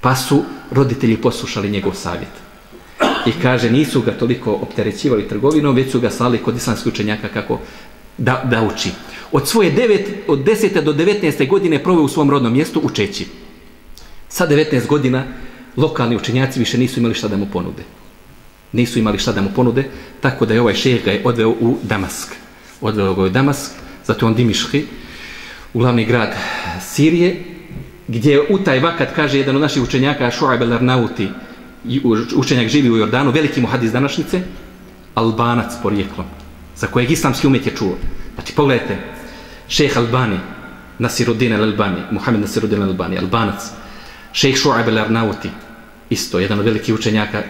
Pa su roditelji poslušali njegov savjet. I kaže, nisu ga toliko opterećivali trgovinom, već su ga slali kod islamskih učenjaka kako da, da uči. Od svoje devet, od 10. do 19. godine proveo u svom rodnom mjestu učeći. Sa 19 godina lokalni učenjaci više nisu imali šta da mu ponude. Nisu imali šta da mu ponude, tako da je ovaj šeheh ga je odveo u Damask. Odveo ga u Damask, zato on Dimiški, u glavni grad Sirije, gdje u taj vakat, kaže jedan od naših učenjaka, Šuaib el-Arnauti, učenjak živi u Jordanu, veliki muhadis današnjice, Albanac porijeklom, za kojeg islamski umet je čuo. Znači, pogledajte, šejh Albani, Nasiruddin al-Albani, Muhammed Nasiruddin al-Albani, Albanac, šejh Shu'ab al-Arnauti, isto, jedan od velikih učenjaka e,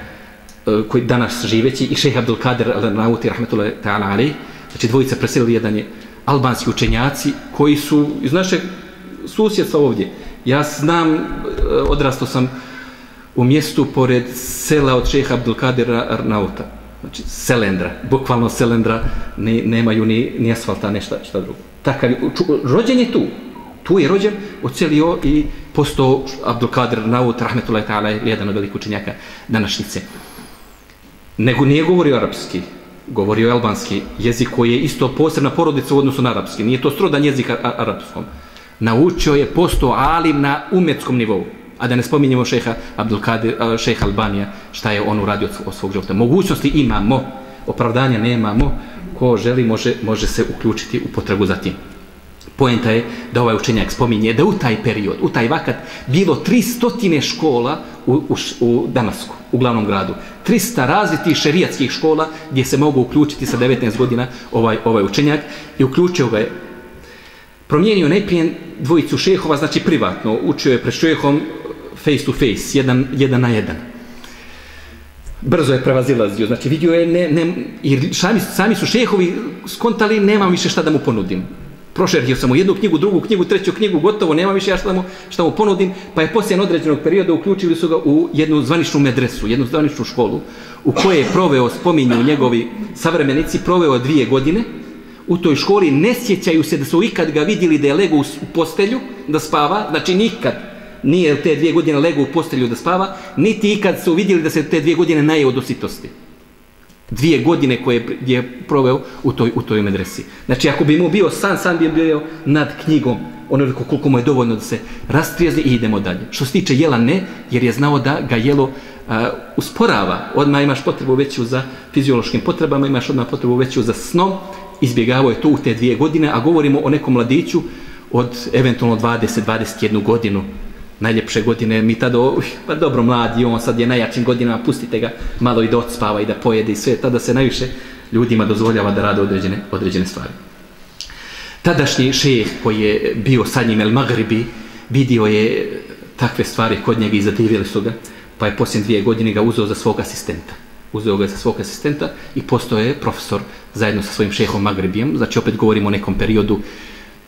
koji danas živeći, i šejh Abdul Kader al-Arnauti, rahmetullahi ta'ala ali, znači dvojica preselili, jedan je albanski učenjaci koji su iz našeg susjedstva ovdje. Ja znam, e, odrastao sam u mjestu pored sela od šeha Abdulkadira Arnauta, znači Selendra, bukvalno Selendra, ne, nemaju ni, ni asfalta, ništa šta drugo. Takav, rođen je tu, tu je rođen, ocelio i postao Abdulkadir Naut, rahmetullahi ta'ala, jedan od velikih učenjaka današnjice. Nego nije govorio arapski, govorio albanski jezik koji je isto posebna porodica u odnosu na arapski. Nije to strodan jezik arapskom. Naučio je posto alim na umetskom nivou. A da ne spominjemo šeha Abdulkadir, šeha Albanija, šta je on uradio od svog života. Mogućnosti imamo, opravdanja nemamo, ko želi može, može se uključiti u potragu za tim. Poenta je da ovaj učenjak spominje da u taj period, u taj vakat, bilo 300 škola u, u, u Damasku, u glavnom gradu. 300 razvitih šerijatskih škola gdje se mogu uključiti sa 19 godina ovaj, ovaj učenjak i uključio ga je promijenio najprije dvojicu šehova, znači privatno, učio je pred šehom face to face, jedan, jedan na jedan. Brzo je prevazilazio, znači vidio je, ne, ne, jer sami, sami su šehovi skontali, nemam više šta da mu ponudim. Prošerhio sam mu jednu knjigu, drugu knjigu, treću knjigu, gotovo, nema više ja šta mu, šta mu ponudim, pa je poslije određenog perioda uključili su ga u jednu zvaničnu medresu, jednu zvaničnu školu, u kojoj je proveo, spominju njegovi savremenici, proveo dvije godine, u toj školi ne sjećaju se da su ikad ga vidjeli da je lego u postelju, da spava, znači nikad nije te dvije godine legao u postelju da spava, niti ikad su vidjeli da se te dvije godine naje od ositosti dvije godine koje je proveo u toj, u toj medresi. Znači, ako bi mu bio san, san bi bio nad knjigom, ono rekao koliko mu je dovoljno da se rastrijezni i idemo dalje. Što se tiče jela, ne, jer je znao da ga jelo uh, usporava. Odmah imaš potrebu veću za fiziološkim potrebama, imaš odmah potrebu veću za snom, izbjegavao je to u te dvije godine, a govorimo o nekom mladiću od eventualno 20-21 godinu, najljepše godine, mi tada, pa dobro, mladi, on sad je najjačim godinama, pustite ga malo i da odspava i da pojede i sve, tada se najviše ljudima dozvoljava da rade određene, određene stvari. Tadašnji šejh koji je bio sa njim El Magribi, vidio je takve stvari kod njega i zadivili su ga, pa je poslije dvije godine ga uzeo za svog asistenta. Uzeo ga za svog asistenta i postao je profesor zajedno sa svojim šehom Magribijem, znači opet govorimo o nekom periodu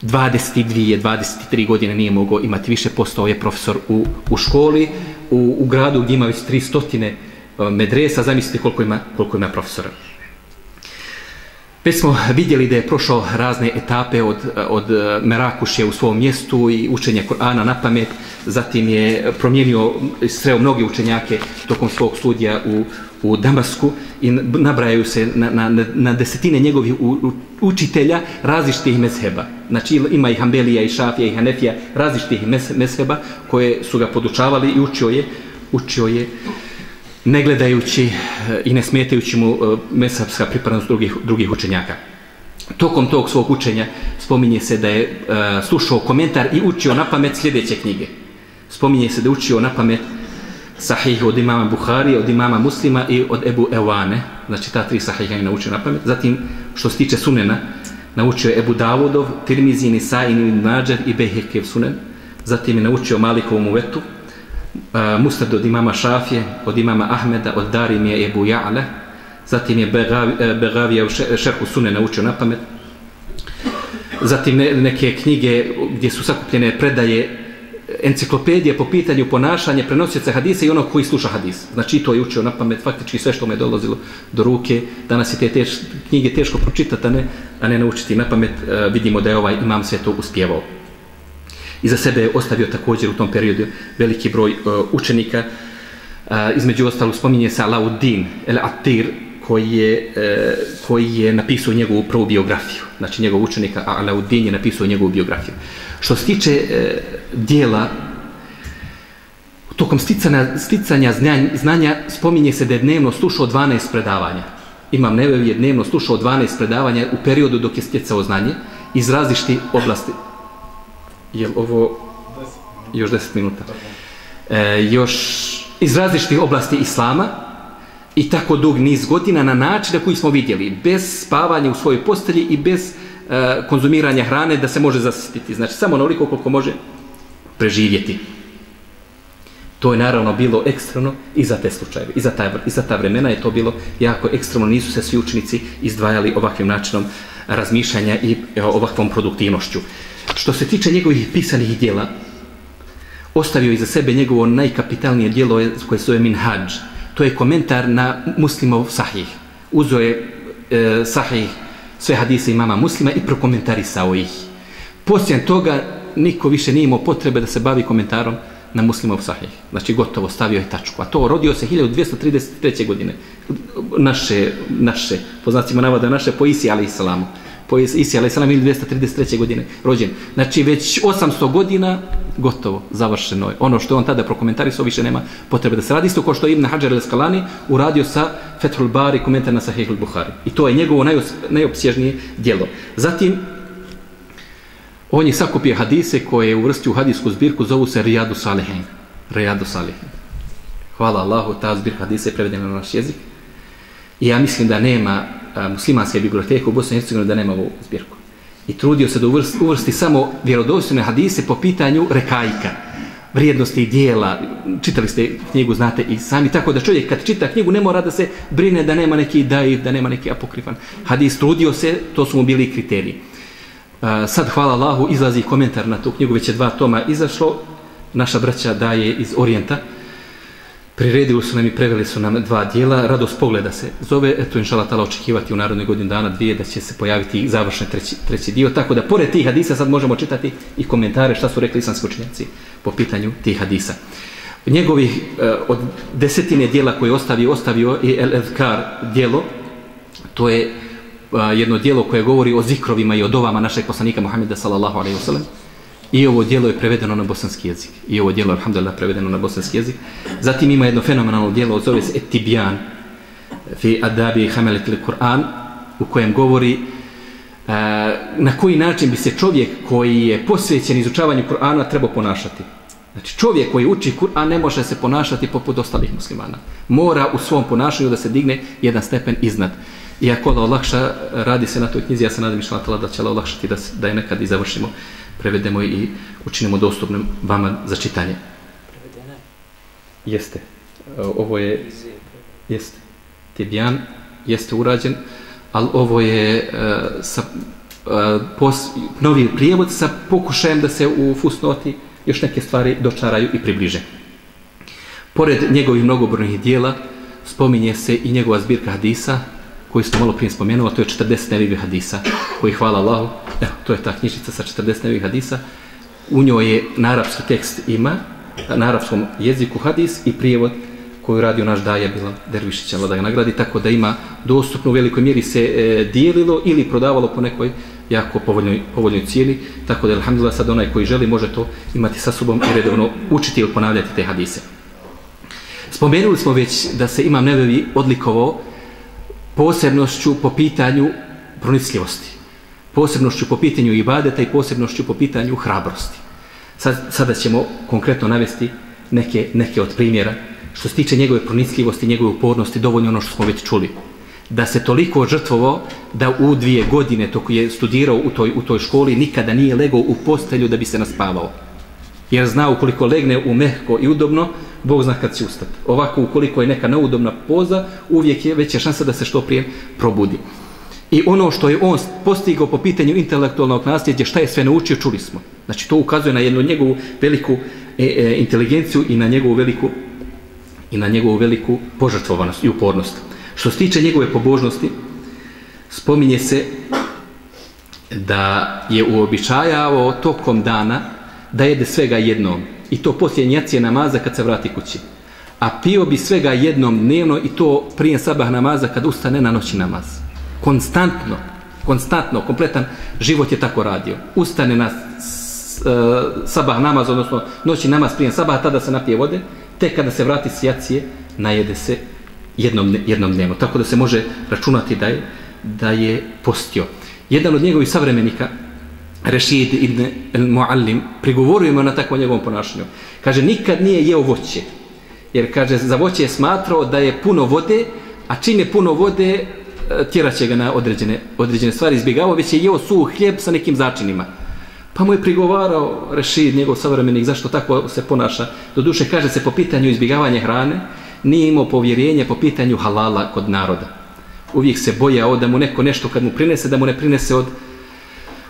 22, 23 godine nije mogao imati više, postao je profesor u, u školi, u, u gradu gdje ima već 300 e, medresa, zamislite koliko ima, koliko ima profesora. Već smo vidjeli da je prošao razne etape od, od eh, Merakušje u svom mjestu i učenje Korana na pamet, zatim je promijenio, sreo mnogi učenjake tokom svog studija u, u Damasku i nabrajaju se na, na, na desetine njegovih učitelja različitih mezheba. Znači ima i Hambelija, i Šafija, i Hanefija, različitih mezheba koje su ga podučavali i učio je, učio je ne gledajući eh, i ne smetajući mu eh, mesapska pripadnost drugih, drugih učenjaka. Tokom tog svog učenja spominje se da je uh, slušao komentar i učio na pamet sljedeće knjige. Spominje se da je učio na pamet sahih od imama Buhari, od imama Muslima i od Ebu Ewane. Znači ta tri sahiha je naučio na pamet. Zatim, što se tiče sunena, naučio je Ebu Davudov, Tirmizin, Isain, Nađer i Behekev sunen. Zatim je naučio Malikovom uvetu, Eh, Mustad od imama Šafije, od imama Ahmeda, od Darimije i Ebu Ja'le, zatim je eh, Begavija u šerhu Sune naučio na pamet, zatim neke knjige gdje su sakupljene predaje enciklopedije po pitanju ponašanja prenosioca hadisa i onog koji sluša hadis. Znači to je učio na pamet, faktički sve što mu je dolazilo do ruke. Danas je te teš, knjige teško pročitati, a ne, a ne naučiti na pamet. Eh, vidimo da je ovaj imam sve to uspjevao. Iza sebe je ostavio također u tom periodu veliki broj uh, učenika. Uh, između ostalog spominje se Alauddin El Atir koji je, uh, koji je napisao njegovu prvu biografiju. Znači njegov učenika Alauddin je napisao njegovu biografiju. Što se tiče uh, dijela tokom sticanja, sticanja znanja, znanja spominje se da je dnevno slušao 12 predavanja. Imam Nevevi je dnevno slušao 12 predavanja u periodu dok je stjecao znanje iz različitih oblasti je ovo još 10 minuta? E, još iz različitih oblasti islama i tako dug niz godina na način na koji smo vidjeli bez spavanja u svojoj postelji i bez e, konzumiranja hrane da se može zasititi. Znači samo onoliko koliko može preživjeti. To je naravno bilo ekstremno i za te slučajeve i za, ta, i za ta vremena je to bilo jako ekstremno. Nisu se svi učenici izdvajali ovakvim načinom razmišljanja i e, ovakvom produktivnošću što se tiče njegovih pisanih dijela, ostavio iza sebe njegovo najkapitalnije dijelo koje se zove Minhaj. To je komentar na muslimov sahih. Uzo je e, sahih sve hadise imama muslima i prokomentarisao ih. Poslije toga niko više nije imao potrebe da se bavi komentarom na muslimov sahih. Znači gotovo stavio je tačku. A to rodio se 1233. godine. Naše, naše, poznacimo navoda naše po Isi, ali i salamu po Isi a.s. 1233. godine rođen. Znači već 800 godina gotovo, završeno je. Ono što on tada prokomentarisao više nema potrebe da se radi. Isto kao što je Ibn Hajar al-Skalani uradio sa Fethul Bari komentar na Sahih al-Buhari. I to je njegovo najopsježnije dijelo. Zatim, on je sakupio hadise koje je uvrstio u hadijsku zbirku, zovu se Rijadu Salihin. Rijadu Salihin. Hvala Allahu, ta zbirka hadise je prevedena na naš jezik. I ja mislim da nema muslimanske biblioteke u Bosni i Hercegovini da nema ovu zbirku. I trudio se da uvrsti, uvrsti samo vjerodostojne hadise po pitanju rekajka, vrijednosti i dijela. Čitali ste knjigu, znate i sami. Tako da čovjek kad čita knjigu ne mora da se brine da nema neki daiv, da nema neki apokrifan hadis. Trudio se, to su mu bili kriteriji. Sad, hvala Allahu, izlazi komentar na tu knjigu, već je dva toma izašlo. Naša braća daje iz Orijenta, Priredili su nam i preveli su nam dva dijela, radost pogleda se zove, eto inšala tala očekivati u narodnoj godini dana dvije da će se pojaviti završni treći, treći dio, tako da pored tih hadisa sad možemo čitati i komentare šta su rekli islamski učenjaci po pitanju tih hadisa. Njegovih eh, od desetine dijela koje ostavio, ostavio je El Edkar dijelo, to je eh, jedno dijelo koje govori o zikrovima i o dovama našeg poslanika Muhammeda sallallahu alaihi wa sallam, I ovo dijelo je prevedeno na bosanski jezik. I ovo dijelo, alhamdulillah, prevedeno na bosanski jezik. Zatim ima jedno fenomenalno dijelo, zove se Etibijan, fi adabi hamelet ili Kur'an, u kojem govori uh, na koji način bi se čovjek koji je posvećen izučavanju Kur'ana trebao ponašati. Znači čovjek koji uči Kur'an ne može se ponašati poput ostalih muslimana. Mora u svom ponašanju da se digne jedan stepen iznad. Iako Allah olakša, radi se na toj knjizi, ja se nadam išla da će Allah olakšati da, da je nekad i završimo prevedemo i učinimo dostupnim vama za čitanje. Prevedene? Jeste. Ovo je... Jeste. Tibjan jeste urađen, ali ovo je uh, sa, uh, pos, novi prijevod sa pokušajem da se u fusnoti još neke stvari dočaraju i približe. Pored njegovih mnogobrojnih dijela spominje se i njegova zbirka hadisa koju smo malo prije spomenuli, to je 40 nevih hadisa, koji hvala Allahu, evo, to je ta knjižica sa 40 nevih hadisa, u njoj je na arapski tekst ima, na arapskom jeziku hadis i prijevod koju radio naš daje bila Dervišića, da ga nagradi, tako da ima dostupno u velikoj mjeri se e, dijelilo ili prodavalo po nekoj jako povoljnoj, povoljnoj cijeli, tako da, alhamdulillah, sad onaj koji želi može to imati sa sobom i redovno učiti ili ponavljati te hadise. Spomenuli smo već da se imam nebevi odlikovo posebnošću po pitanju pronicljivosti, posebnošću po pitanju ibadeta i posebnošću po pitanju hrabrosti. Sad, sada ćemo konkretno navesti neke, neke od primjera što se tiče njegove pronicljivosti, njegove upornosti, dovoljno ono što smo već čuli. Da se toliko žrtvovo da u dvije godine toko je studirao u toj, u toj školi nikada nije legao u postelju da bi se naspavao. Jer zna ukoliko legne u mehko i udobno, Bog zna kad će ustati. Ovako, ukoliko je neka neudobna poza, uvijek je veća šansa da se što prije probudi. I ono što je on postigao po pitanju intelektualnog nasljeđa, šta je sve naučio, čuli smo. Znači, to ukazuje na jednu njegovu veliku e, e, inteligenciju i na njegovu veliku i na njegovu veliku požrtvovanost i upornost. Što se tiče njegove pobožnosti, spominje se da je uobičajavao tokom dana da jede svega jednom i to poslije njacije namaza kad se vrati kući. A pio bi svega jednom dnevno i to prije sabah namaza kad ustane na noći namaz. Konstantno, konstantno, kompletan život je tako radio. Ustane na e, sabah namaz, odnosno noći namaz prije sabah, tada se napije vode, tek kada se vrati s jacije, najede se jednom, jednom dnevno. Tako da se može računati da je, da je postio. Jedan od njegovih savremenika, Rešid ibn Muallim, prigovorujemo na takvo njegovom ponašanju. Kaže, nikad nije jeo voće. Jer, kaže, za voće je smatrao da je puno vode, a čim je puno vode, e, tjeraće ga na određene, određene stvari izbjegavao, već je jeo suh hljeb sa nekim začinima. Pa mu je prigovarao Rešid, njegov savremenik, zašto tako se ponaša. Do duše kaže se po pitanju izbjegavanja hrane, nije imao povjerenje po pitanju halala kod naroda. Uvijek se bojao da mu neko nešto kad mu prinese, da mu ne prinese od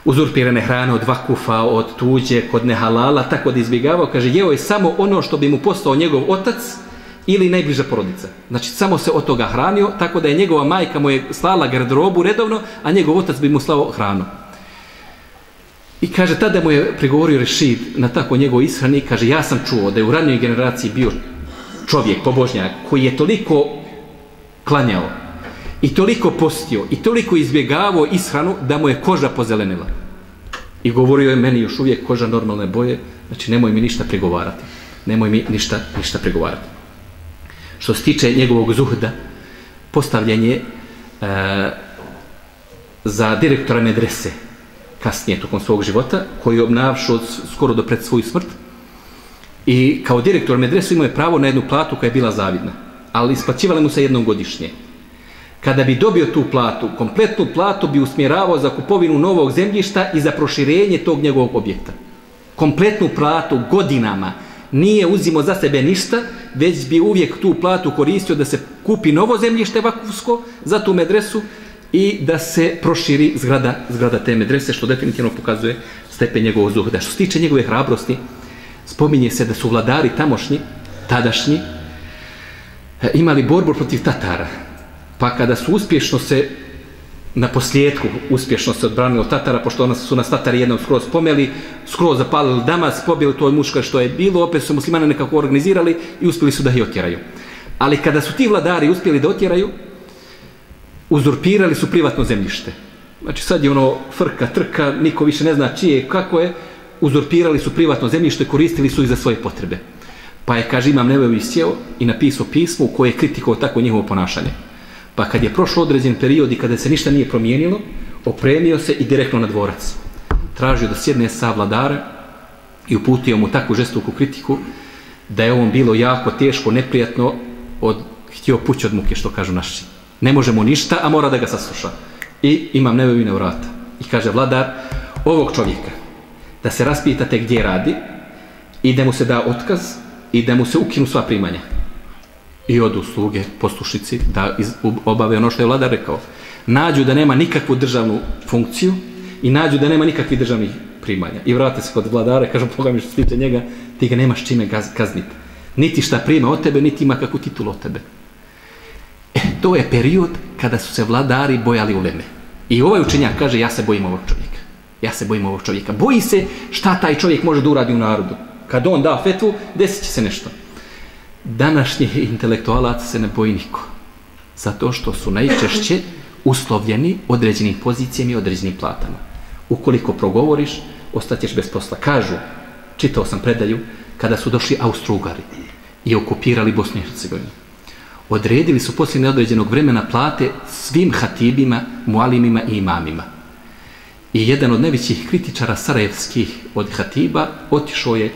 uzurpirane hrane, od vakufa, od tuđe, kod nehalala, tako da izbjegavao. Kaže, jeo je samo ono što bi mu postao njegov otac ili najbliža porodica. Znači, samo se od toga hranio, tako da je njegova majka mu je slala garderobu redovno, a njegov otac bi mu slao hranu. I kaže, tada mu je prigovorio Rešid na tako njegov ishrani, kaže, ja sam čuo da je u ranijoj generaciji bio čovjek, pobožnjak, koji je toliko klanjao i toliko postio i toliko izbjegavao ishranu da mu je koža pozelenila. I govorio je meni još uvijek koža normalne boje, znači nemoj mi ništa pregovarati. Nemoj mi ništa, ništa pregovarati. Što se tiče njegovog zuhda, postavljanje e, za direktora medrese, kasnije tokom svog života, koji je obnavšao skoro do pred svoju smrt. I kao direktor medresu imao je pravo na jednu platu koja je bila zavidna, ali isplaćivali mu se jednom godišnje. Kada bi dobio tu platu, kompletnu platu bi usmjeravao za kupovinu novog zemljišta i za proširenje tog njegovog objekta. Kompletnu platu godinama nije uzimo za sebe ništa, već bi uvijek tu platu koristio da se kupi novo zemljište vakufsko za tu medresu i da se proširi zgrada, zgrada te medrese, što definitivno pokazuje stepen njegovog zuhda. Što se tiče njegove hrabrosti, spominje se da su vladari tamošnji, tadašnji, e, imali borbu protiv Tatara. Pa kada su uspješno se na posljedku uspješno se odbranili od Tatara, pošto ona su nas Tatari jednom skroz pomeli, skroz zapalili Damas, pobili to muška što je bilo, opet su muslimane nekako organizirali i uspjeli su da ih otjeraju. Ali kada su ti vladari uspjeli da otjeraju, uzurpirali su privatno zemljište. Znači sad je ono frka, trka, niko više ne zna čije, kako je, uzurpirali su privatno zemljište, koristili su ih za svoje potrebe. Pa je, kaže, imam nevoj sjeo i napisao pismo u koje je kritikovao tako njihovo ponašanje. Pa kad je prošlo određen period i kada se ništa nije promijenilo, opremio se i direktno na dvorac. Tražio da sjedne sa vladara i uputio mu takvu žestoku kritiku da je ovom bilo jako teško, neprijatno, od, htio pući od muke, što kažu naši ne možemo ništa, a mora da ga sasluša. I imam nebevine vrata. I kaže vladar, ovog čovjeka, da se raspitate gdje radi i da mu se da otkaz i da mu se ukinu sva primanja. I od usluge, poslušici da iz, obave ono što je vladar rekao. Nađu da nema nikakvu državnu funkciju i nađu da nema nikakvih državnih primanja. I vrate se kod vladara, kažu, Boga mi što se njega, ti ga nemaš čime kazniti. Niti šta prima od tebe, niti ima kakvu titulu od tebe e, to je period kada su se vladari bojali uleme. I ovaj učenjak kaže, ja se bojim ovog čovjeka. Ja se bojim ovog čovjeka. Boji se šta taj čovjek može da uradi u narodu. Kad on da fetvu, desit će se nešto. Današnji intelektualaca se ne boji niko. Zato što su najčešće uslovljeni određenim pozicijama i određenim platama. Ukoliko progovoriš, ostaćeš bez posla. Kažu, čitao sam predaju, kada su došli Austrugari i okupirali Bosnu i Hercegovinu. Odredili su poslije neodređenog vremena plate svim hatibima, mualimima i imamima. I jedan od najvećih kritičara sarajevskih od hatiba otišao je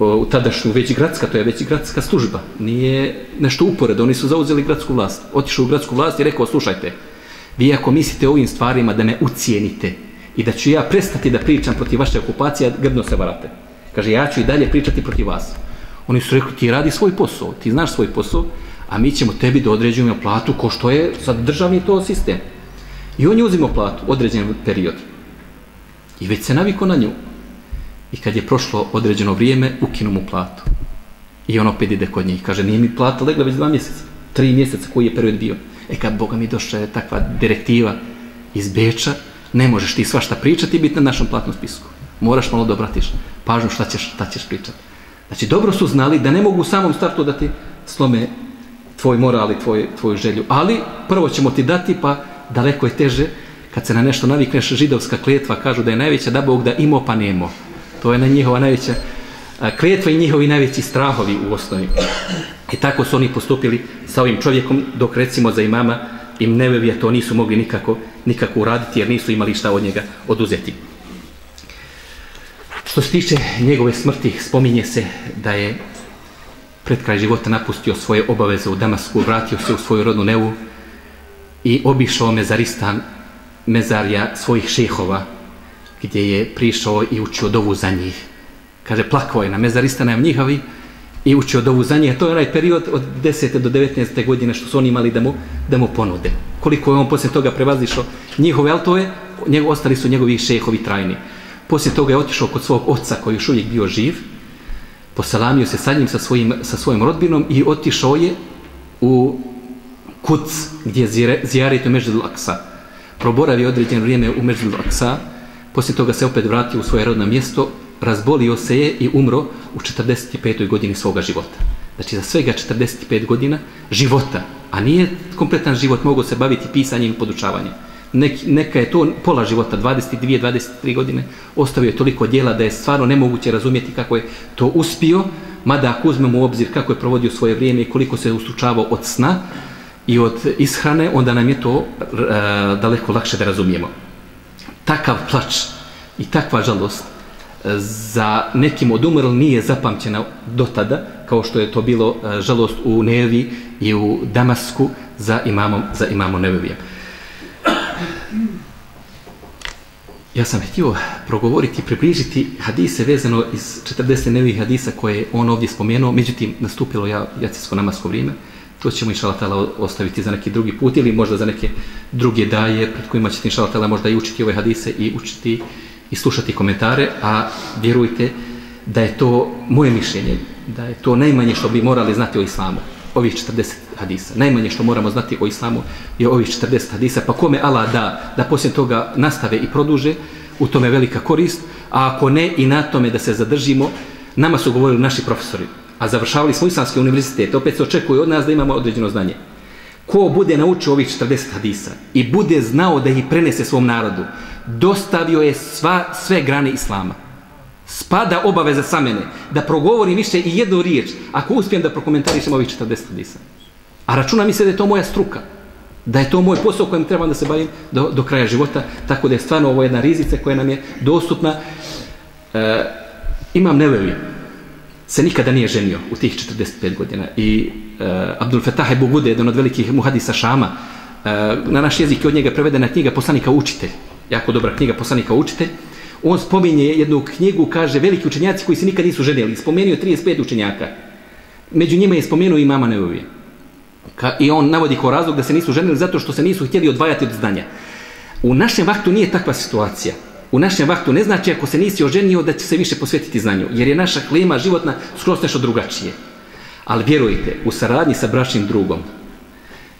u tadašnju već gradska, to je već gradska služba, nije nešto uporedo, oni su zauzeli gradsku vlast. Otišao u gradsku vlast i rekao, slušajte, vi ako mislite ovim stvarima da me ucijenite i da ću ja prestati da pričam protiv vaše okupacije, grdno se varate. Kaže, ja ću i dalje pričati protiv vas. Oni su rekli, ti radi svoj posao, ti znaš svoj posao, a mi ćemo tebi da određujemo platu ko što je sad državni to sistem. I on je uzimao platu, određen period. I već se naviko na nju. I kad je prošlo određeno vrijeme, ukinu mu platu. I on opet ide kod njih. Kaže, nije mi plata legla već dva mjeseca. Tri mjeseca koji je period bio. E kad Boga mi došla je takva direktiva iz Beča, ne možeš ti svašta pričati i biti na našem platnom spisku. Moraš malo da obratiš pažnju šta ćeš, šta ćeš pričati. Znači, dobro su znali da ne mogu u samom startu da ti slome tvoj moral i tvoj, tvoju želju. Ali, prvo ćemo ti dati, pa daleko je teže, kad se na nešto navikneš, židovska kletva, kažu da je najveća da Bog da imo pa nemo. To je na njihova najveća kletva i njihovi najveći strahovi u osnovi. I tako su oni postupili sa ovim čovjekom, dok recimo za imama im nevevija to nisu mogli nikako, nikako uraditi, jer nisu imali šta od njega oduzeti. Što se tiče njegove smrti, spominje se da je pred kraj života napustio svoje obaveze u Damasku, vratio se u svoju rodnu nevu i obišao mezaristan mezarja svojih šehova, gdje je prišao i učio dovu za njih. Kaže, plakao je na mezaristana njihovi i učio dovu za njih. To je onaj period od 10. do 19. godine što su oni imali da mu, da mu ponude. Koliko je on poslije toga prevazišao njihove, ali to je, ostali su njegovi šehovi trajni. Poslije toga je otišao kod svog oca koji još uvijek bio živ, posalamio se sa njim, sa, svojim, sa svojim rodbinom i otišao je u kuc gdje je zjarito Mežid Aksa. Proboravio određeno vrijeme u Mežid Aksa, poslije toga se opet vratio u svoje rodno mjesto, razbolio se je i umro u 45. godini svoga života. Znači za svega 45 godina života, a nije kompletan život, mogao se baviti pisanjem i podučavanjem nek, neka je to pola života, 22-23 godine, ostavio je toliko dijela da je stvarno nemoguće razumjeti kako je to uspio, mada ako uzmemo u obzir kako je provodio svoje vrijeme i koliko se ustručavao od sna i od ishrane, onda nam je to uh, daleko lakše da razumijemo. Takav plač i takva žalost e, za nekim od umrl nije zapamćena do tada, kao što je to bilo e, žalost u Nevi i u Damasku za imamom, za imamom Nevijem. Ja sam htio progovoriti, približiti hadise vezano iz 40 nevih hadisa koje on ovdje spomenuo, međutim nastupilo ja, jacijsko namasko vrijeme, to ćemo inšalatala ostaviti za neki drugi put ili možda za neke druge daje pred kojima ćete inšalatala možda i učiti ove hadise i učiti i slušati komentare, a vjerujte da je to moje mišljenje, da je to najmanje što bi morali znati o islamu ovih 40 hadisa. Najmanje što moramo znati o islamu je ovih 40 hadisa, pa kome Allah da, da poslije toga nastave i produže, u tome velika korist, a ako ne i na tome da se zadržimo, nama su govorili naši profesori, a završavali smo islamski univerzitet, opet se očekuje od nas da imamo određeno znanje. Ko bude naučio ovih 40 hadisa i bude znao da ih prenese svom narodu, dostavio je sva, sve grane islama spada obaveza sa mene da progovorim više i jednu riječ ako uspijem da prokomentarišem ovih 40 hadisa. A računa mi se da je to moja struka. Da je to moj posao kojem trebam da se bavim do, do kraja života. Tako da je stvarno ovo jedna rizica koja nam je dostupna. E, imam neveli. Se nikada nije ženio u tih 45 godina. I e, Abdul Fetah Bugude, jedan od velikih muhadisa Šama, e, na naš jezik je od njega prevedena knjiga poslanika učitelj. Jako dobra knjiga poslanika učitelj on spominje jednu knjigu, kaže veliki učenjaci koji se nikad nisu ženili. Spomenuo 35 učenjaka. Među njima je spomenuo i mama Neovije. I on navodi kao razlog da se nisu ženili zato što se nisu htjeli odvajati od znanja. U našem vaktu nije takva situacija. U našem vaktu ne znači ako se nisi oženio da će se više posvetiti znanju. Jer je naša klima životna skroz nešto drugačije. Ali vjerujte, u saradnji sa bračnim drugom,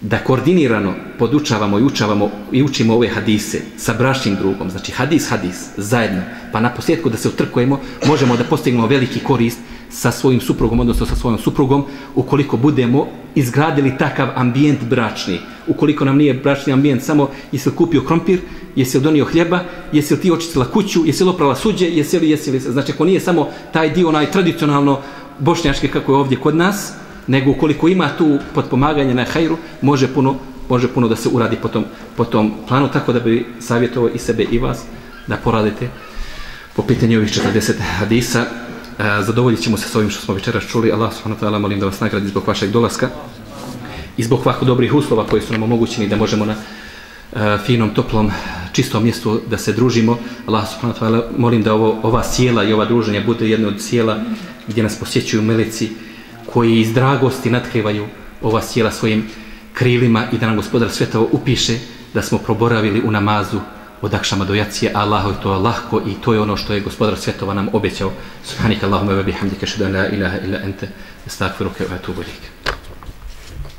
da koordinirano podučavamo i učavamo i učimo ove hadise sa brašnim drugom, znači hadis, hadis, zajedno, pa na posljedku da se utrkujemo, možemo da postignemo veliki korist sa svojim suprugom, odnosno sa svojom suprugom, ukoliko budemo izgradili takav ambijent bračni. Ukoliko nam nije bračni ambijent samo jesi li kupio krompir, jesi li donio hljeba, jesi li ti očistila kuću, jesi li oprala suđe, jesi li, jesi li, znači ako nije samo taj dio onaj tradicionalno bošnjački kako je ovdje kod nas, nego ukoliko ima tu potpomaganje na hajru, može puno, može puno da se uradi po tom, po tom planu, tako da bi savjetovao i sebe i vas da poradite po pitanju ovih 40 hadisa. E, zadovoljit ćemo se s ovim što smo večeras čuli. Allah subhanahu wa ta'ala molim da vas nagradi zbog vašeg dolaska i zbog ovako dobrih uslova koji su nam omogućeni da možemo na e, finom, toplom, čistom mjestu da se družimo. Allah subhanahu wa ta'ala molim da ovo, ova sjela i ova druženja bude jedno od sjela gdje nas posjećuju meleci koji iz dragosti natkrivaju ova sjela svojim krilima i da nam gospodar svetovo upiše da smo proboravili u namazu od akšama do jacije, Allahu je to lahko i to je ono što je gospodar svjetova nam obećao. Subhanika Allahumma wa bihamdika, šedan la ilaha illa ente, estakfiruke wa atubu lika.